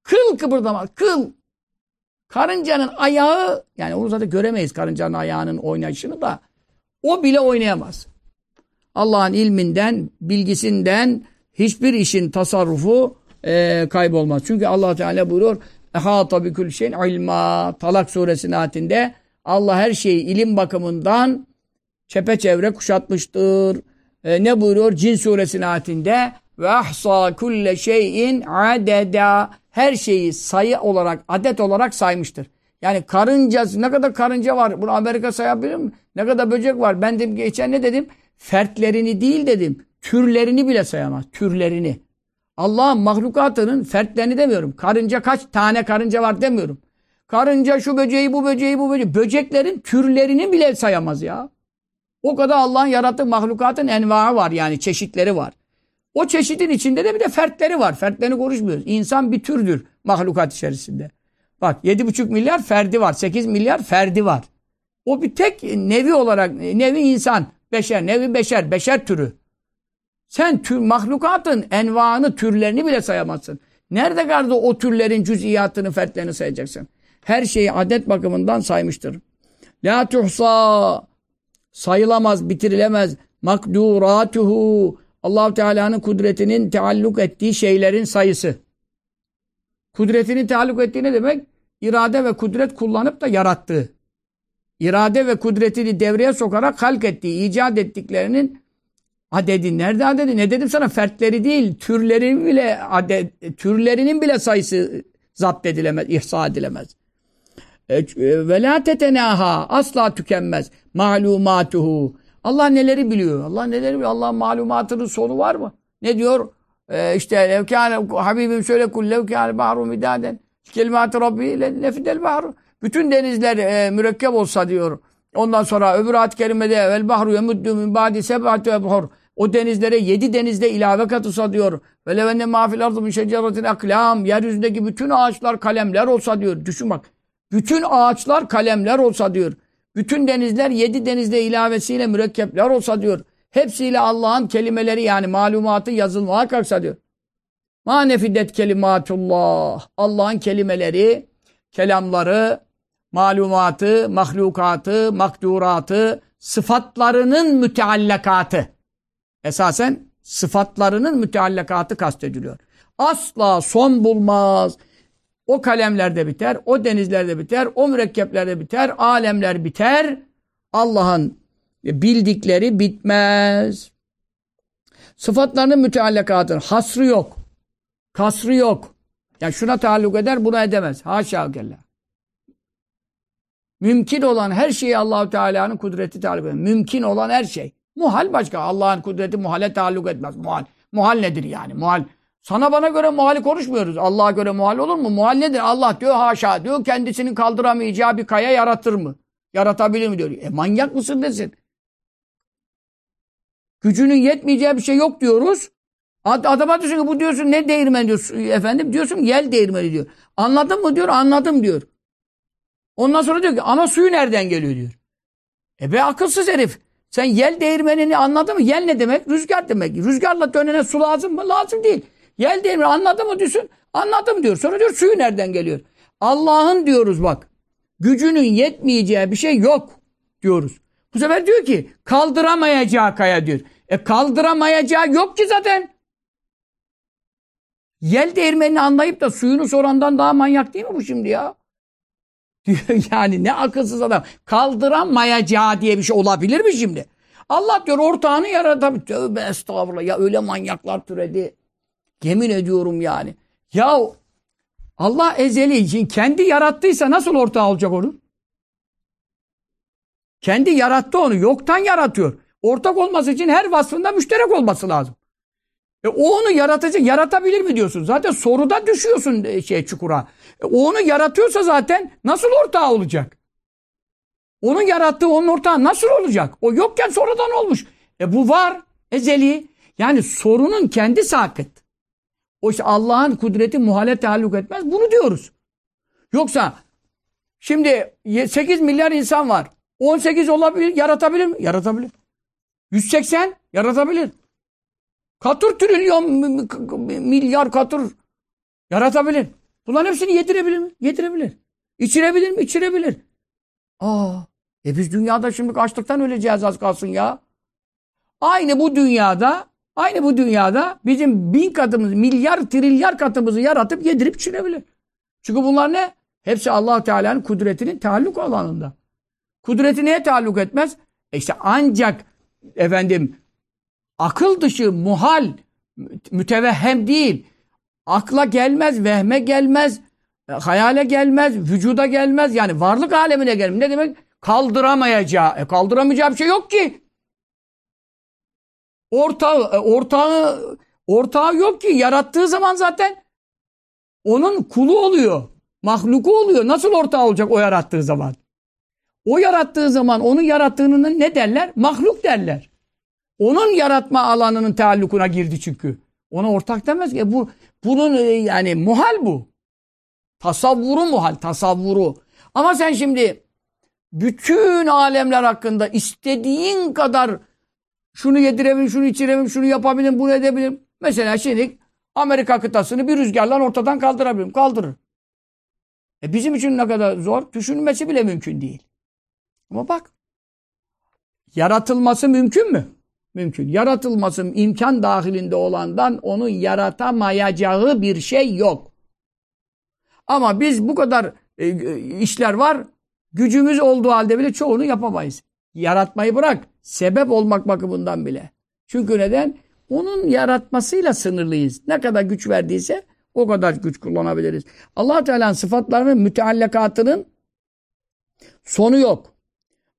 Kıl kıpırdamaz, kıl. Karıncanın ayağı yani onu zaten göremeyiz karıncanın ayağının oynayışını da. O bile oynayamaz. Allah'ın ilminden, bilgisinden hiçbir işin tasarrufu e, kaybolmaz. Çünkü allah Teala buyuruyor ehata bi kül şeyin ilma Talak suresinin ayetinde Allah her şeyi ilim bakımından çepeçevre kuşatmıştır. E, ne buyuruyor? Cin suresinin ayetinde ve ahsa kulle şeyin adeda her şeyi sayı olarak, adet olarak saymıştır. Yani karıncası, ne kadar karınca var? Bunu Amerika sayabilir mi? Ne kadar böcek var? Ben de geçen ne dedim? Fertlerini değil dedim. Türlerini bile sayamaz. Türlerini. Allah'ın mahlukatının fertlerini demiyorum. Karınca kaç tane karınca var demiyorum. Karınca şu böceği, bu böceği, bu böceği. Böceklerin türlerini bile sayamaz ya. O kadar Allah'ın yarattığı mahlukatın envaı var yani çeşitleri var. O çeşidin içinde de bir de fertleri var. Fertlerini konuşmuyoruz. İnsan bir türdür mahlukat içerisinde. Bak 7,5 milyar ferdi var. 8 milyar ferdi var. O bir tek nevi olarak, nevi insan, beşer, nevi beşer, beşer türü. Sen tür, mahlukatın envaını, türlerini bile sayamazsın. Nerede kaldı o türlerin cüz'iyatını, fertlerini sayacaksın? Her şeyi adet bakımından saymıştır. La tuhsa sayılamaz, bitirilemez. Makduratuhu allah Teala'nın kudretinin tealluk ettiği şeylerin sayısı. Kudretinin tealluk ettiği ne demek? İrade ve kudret kullanıp da yarattığı. İrade ve kudretini devreye sokarak halk ettiği, icat ettiklerinin adedi. Nerede adedi? Ne dedim sana? Fertleri değil, türlerin bile adet, türlerinin bile sayısı zapt edilemez, ihsa edilemez. E, e, ve la tetenaha asla tükenmez. Malumatuhu Allah neleri biliyor? Allah neleri biliyor? Allah'ın malumatının sonu var mı? Ne diyor? Ee, işte levkâne Habibim şöyle kul levkâne bahru midaden kelimat-ı Rabbi nefidel bahru. Bütün denizler e, mürekkep olsa diyor. Ondan sonra öbür ayet-i kerimede vel bahru yemuddu min ba'di seb'ati ebhur. O denizlere yedi denizde ilave katılsa diyor. Ve levenne mafil ardı min şeceratin aklam. Yeryüzündeki bütün ağaçlar kalemler olsa diyor. Düşün bak. Bütün ağaçlar kalemler olsa diyor. Bütün denizler yedi denizde ilavesiyle mürekkepler olsa diyor. Hepsiyle Allah'ın kelimeleri yani malumatı yazılmaya kalksa diyor. Ma nefidet kelimatullah. Allah'ın kelimeleri, kelamları, malumatı, mahlukatı, makduratı, sıfatlarının müteallakatı. Esasen sıfatlarının müteallakatı kastediliyor. Asla son bulmaz. O kalemlerde biter, o denizlerde biter, o mürekkeplerde biter, alemler biter. Allah'ın bildikleri bitmez. Sıfatlarının müteallakatın hasrı yok. Kasrı yok. Yani şuna taalluk eder, buna edemez. Haşa kella. Mümkün olan her şeyi Allahu Teala'nın kudreti taalluk eder. Mümkün olan her şey. Muhal başka. Allah'ın kudreti muhale taalluk etmez. Muhal. Muhal nedir yani? Muhal. Sana bana göre muhali konuşmuyoruz. Allah'a göre muhal olur mu? Muhal nedir? Allah diyor haşa diyor kendisinin kaldıramayacağı bir kaya yaratır mı? Yaratabilir mi diyor. E manyak mısın desin. Gücünün yetmeyeceği bir şey yok diyoruz. Adama diyorsun ki bu diyorsun ne değirmeni diyorsun efendim diyorsun yel değirmeni diyor. Anladın mı diyor anladım diyor. Ondan sonra diyor ki ama suyu nereden geliyor diyor. E be akılsız herif. Sen yel değirmenini anladın mı? Yel ne demek? Rüzgar demek. Rüzgarla dönene su lazım mı? Lazım değil. Yel değirmeni anladın mı diyorsun? Anladım diyor. Sonra diyor suyu nereden geliyor? Allah'ın diyoruz bak. Gücünün yetmeyeceği bir şey yok diyoruz. Bu sefer diyor ki kaldıramayacağı kaya diyor. E kaldıramayacağı yok ki zaten. Yel değirmenini anlayıp da suyunu sorandan daha manyak değil mi bu şimdi ya? Diyor yani ne akılsız adam. Kaldıramayacağı diye bir şey olabilir mi şimdi? Allah diyor ortağını yaratabilir. Tövbe estağfurullah ya öyle manyaklar türedi. Yemin ediyorum yani. Ya Allah ezeli için kendi yarattıysa nasıl ortağı olacak onun? Kendi yarattı onu. Yoktan yaratıyor. Ortak olması için her vasfında müşterek olması lazım. E o onu yaratacak, yaratabilir mi diyorsun? Zaten soruda düşüyorsun e, şey çukura. E o onu yaratıyorsa zaten nasıl ortağı olacak? Onun yarattığı onun ortağı nasıl olacak? O yokken sonradan olmuş. E bu var. Ezeli. Yani sorunun kendi sakıt. O işte Allah'ın kudreti muhale taalluk etmez. Bunu diyoruz. Yoksa şimdi 8 milyar insan var. 18 olabilir, yaratabilir mi? Yaratabilir. 180 yaratabilir. Katır trilyon milyar katır yaratabilir. Bunların hepsini yedirebilir mi? Yedirebilir. İçirebilir mi? İçirebilir. Aa, e biz dünyada şimdi açlıktan öleceğiz az kalsın ya. Aynı bu dünyada, aynı bu dünyada bizim bin katımız, milyar, trilyar katımızı yaratıp yedirip içirebilir. Çünkü bunlar ne? Hepsi allah Teala'nın kudretinin taalluk alanında. Kudreti neye taalluk etmez? E işte ancak efendim akıl dışı, muhal, mütevehhem değil. Akla gelmez, vehme gelmez, e, hayale gelmez, vücuda gelmez. Yani varlık alemine gelmez. Ne demek? Kaldıramayacağı. E kaldıramayacağı bir şey yok ki. Ortağı, e, ortağı, ortağı yok ki. Yarattığı zaman zaten onun kulu oluyor. Mahluku oluyor. Nasıl ortağı olacak o yarattığı zaman? O yarattığı zaman onun yarattığını ne derler? Mahluk derler. Onun yaratma alanının taallukuna girdi çünkü. Ona ortak demez ki. Bu, bunun e, yani muhal bu. Tasavvuru muhal, tasavvuru. Ama sen şimdi bütün alemler hakkında istediğin kadar şunu yedirebilirim, şunu içirebilirim, şunu yapabilirim, bunu edebilirim. Mesela şimdi Amerika kıtasını bir rüzgarla ortadan kaldırabilirim. Kaldırır. E bizim için ne kadar zor? Düşünmesi bile mümkün değil. Ama bak. Yaratılması mümkün mü? Mümkün. Yaratılması imkan dahilinde olandan onun yaratamayacağı bir şey yok. Ama biz bu kadar e, e, işler var. Gücümüz olduğu halde bile çoğunu yapamayız. Yaratmayı bırak. Sebep olmak bakımından bile. Çünkü neden? Onun yaratmasıyla sınırlıyız. Ne kadar güç verdiyse o kadar güç kullanabiliriz. allah Teala'nın sıfatlarının müteallakatının sonu yok.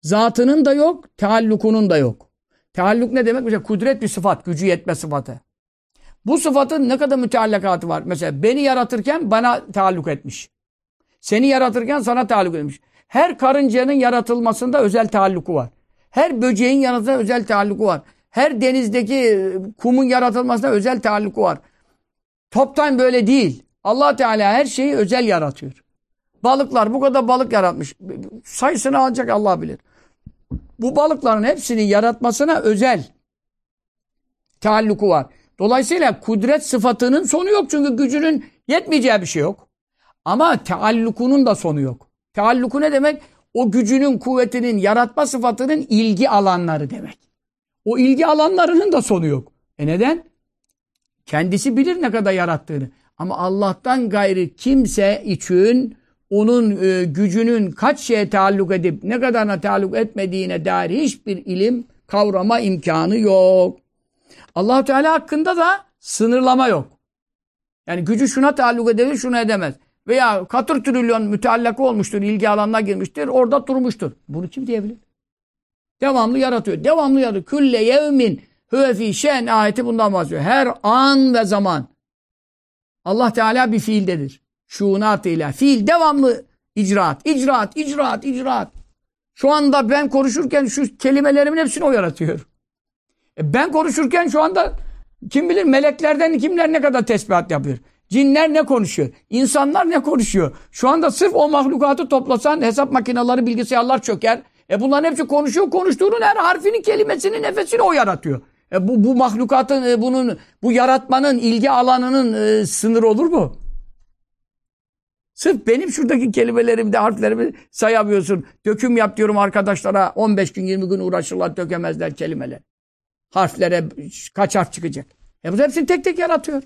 Zatının da yok, teallukunun da yok. Tealluk ne demek? Mesela kudret bir sıfat, gücü yetme sıfatı. Bu sıfatın ne kadar müteallakatı var? Mesela beni yaratırken bana taalluk etmiş. Seni yaratırken sana taalluk etmiş. Her karıncanın yaratılmasında özel taalluku var. Her böceğin yaratılmasında özel taalluku var. Her denizdeki e, kumun yaratılmasında özel taalluku var. Toptan böyle değil. allah Teala her şeyi özel yaratıyor. Balıklar bu kadar balık yaratmış. Sayısını ancak Allah bilir bu balıkların hepsini yaratmasına özel taalluku var. Dolayısıyla kudret sıfatının sonu yok. Çünkü gücünün yetmeyeceği bir şey yok. Ama teallukunun da sonu yok. Tealluku ne demek? O gücünün, kuvvetinin, yaratma sıfatının ilgi alanları demek. O ilgi alanlarının da sonu yok. E neden? Kendisi bilir ne kadar yarattığını. Ama Allah'tan gayri kimse için onun e, gücünün kaç şeye taalluk edip ne kadarına taalluk etmediğine dair hiçbir ilim kavrama imkanı yok. allah Teala hakkında da sınırlama yok. Yani gücü şuna taalluk edebilir, şuna edemez. Veya katır trilyon müteallaka olmuştur, ilgi alanına girmiştir, orada durmuştur. Bunu kim diyebilir? Devamlı yaratıyor. Devamlı yaratıyor. Külle yevmin huve fî şen ayeti bundan bahsediyor. Her an ve zaman Allah Teala bir fiildedir. Şuunatıyla. Fiil devamlı icraat, icraat, icraat, icraat. Şu anda ben konuşurken şu kelimelerimin hepsini o yaratıyor. E ben konuşurken şu anda kim bilir meleklerden kimler ne kadar tesbihat yapıyor. Cinler ne konuşuyor? İnsanlar ne konuşuyor? Şu anda sırf o mahlukatı toplasan hesap makineleri, bilgisayarlar çöker. E bunların hepsi konuşuyor. Konuştuğunun her harfini, kelimesini, nefesini o yaratıyor. E bu, bu mahlukatın, e bunun, bu yaratmanın ilgi alanının e, sınır olur mu? Sırf benim şuradaki kelimelerimde, harflerimi sayamıyorsun. Döküm yap diyorum arkadaşlara. 15 gün, 20 gün uğraşırlar, dökemezler kelimeler. Harflere kaç harf çıkacak? E bu hepsini tek tek yaratıyor.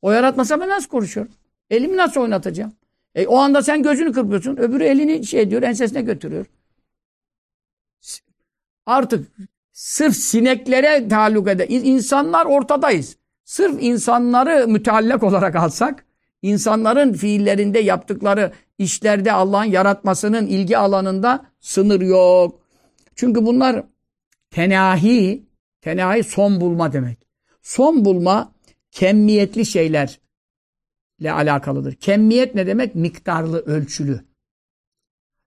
O yaratmasa ben nasıl konuşuyorum? Elimi nasıl oynatacağım? E, o anda sen gözünü kırpıyorsun. Öbürü elini şey diyor, ensesine götürüyor. Artık sırf sineklere taalluk eden insanlar ortadayız. Sırf insanları müteallak olarak alsak, insanların fiillerinde yaptıkları işlerde Allah'ın yaratmasının ilgi alanında sınır yok. Çünkü bunlar tenahi, tenahi son bulma demek. Son bulma kemmiyetli şeylerle alakalıdır. Kemmiyet ne demek? Miktarlı, ölçülü.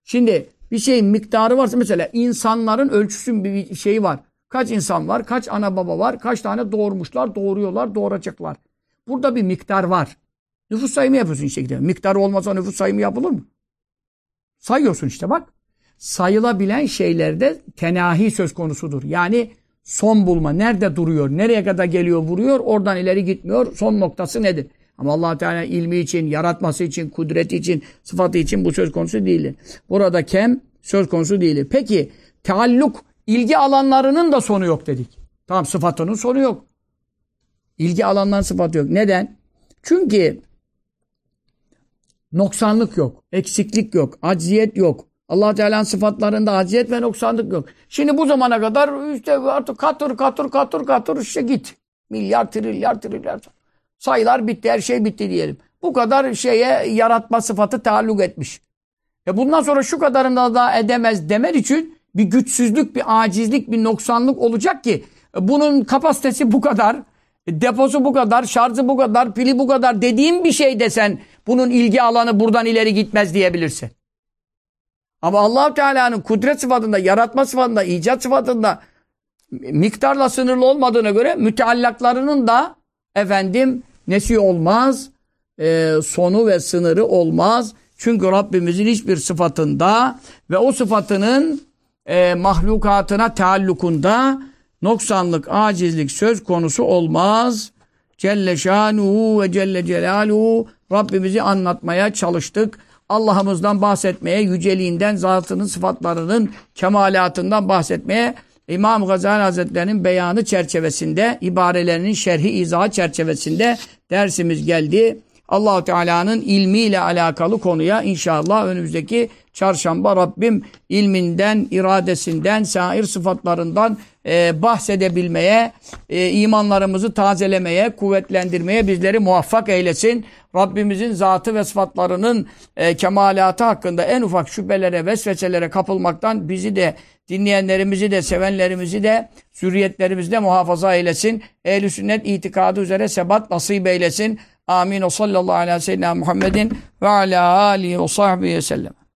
Şimdi bir şeyin miktarı varsa mesela insanların ölçüsün bir şeyi var. Kaç insan var, kaç ana baba var, kaç tane doğurmuşlar, doğuruyorlar, doğuracaklar. Burada bir miktar var. Nüfus sayımı yapıyorsun işte gidelim. Miktar olmasa nüfus sayımı yapılır mı? Sayıyorsun işte bak. Sayılabilen şeylerde tenahi söz konusudur. Yani son bulma. Nerede duruyor? Nereye kadar geliyor vuruyor? Oradan ileri gitmiyor. Son noktası nedir? Ama allah Teala ilmi için, yaratması için, kudreti için, sıfatı için bu söz konusu değildir. Burada kem söz konusu değildir. Peki tealluk, ilgi alanlarının da sonu yok dedik. Tamam sıfatının sonu yok. İlgi alanların sıfatı yok. Neden? Çünkü noksanlık yok, eksiklik yok, acziyet yok. allah Teala'nın sıfatlarında acziyet ve noksanlık yok. Şimdi bu zamana kadar işte artık katır katır katır katır işte git. Milyar, trilyar, trilyar. Sayılar bitti, her şey bitti diyelim. Bu kadar şeye yaratma sıfatı taalluk etmiş. E bundan sonra şu kadarını da edemez demen için bir güçsüzlük, bir acizlik, bir noksanlık olacak ki e, bunun kapasitesi bu kadar, deposu bu kadar, şarjı bu kadar, pili bu kadar dediğim bir şey desen bunun ilgi alanı buradan ileri gitmez diyebilirsin. Ama allah Teala'nın kudret sıfatında, yaratma sıfatında, icat sıfatında miktarla sınırlı olmadığına göre müteallaklarının da efendim nesi olmaz? E, sonu ve sınırı olmaz. Çünkü Rabbimizin hiçbir sıfatında ve o sıfatının e, mahlukatına taallukunda noksanlık, acizlik söz konusu olmaz. Celle şanuhu ve celle celaluhu Rabbimizi anlatmaya çalıştık. Allah'ımızdan bahsetmeye, yüceliğinden, zatının sıfatlarının kemalatından bahsetmeye İmam Gazali Hazretleri'nin beyanı çerçevesinde, ibarelerinin şerhi izahı çerçevesinde dersimiz geldi. Allahu Teala'nın ilmiyle alakalı konuya inşallah önümüzdeki çarşamba Rabbim ilminden, iradesinden, sair sıfatlarından e, bahsedebilmeye, e, imanlarımızı tazelemeye, kuvvetlendirmeye bizleri muvaffak eylesin. Rabbimizin zatı ve sıfatlarının e, kemalatı hakkında en ufak şüphelere, vesveselere kapılmaktan bizi de, dinleyenlerimizi de, sevenlerimizi de, zürriyetlerimizi de muhafaza eylesin. Ehl-i sünnet itikadı üzere sebat nasip eylesin. Amin. O sallallahu aleyhi ve sellem Muhammedin ve ala alihi ve sahbihi sellem.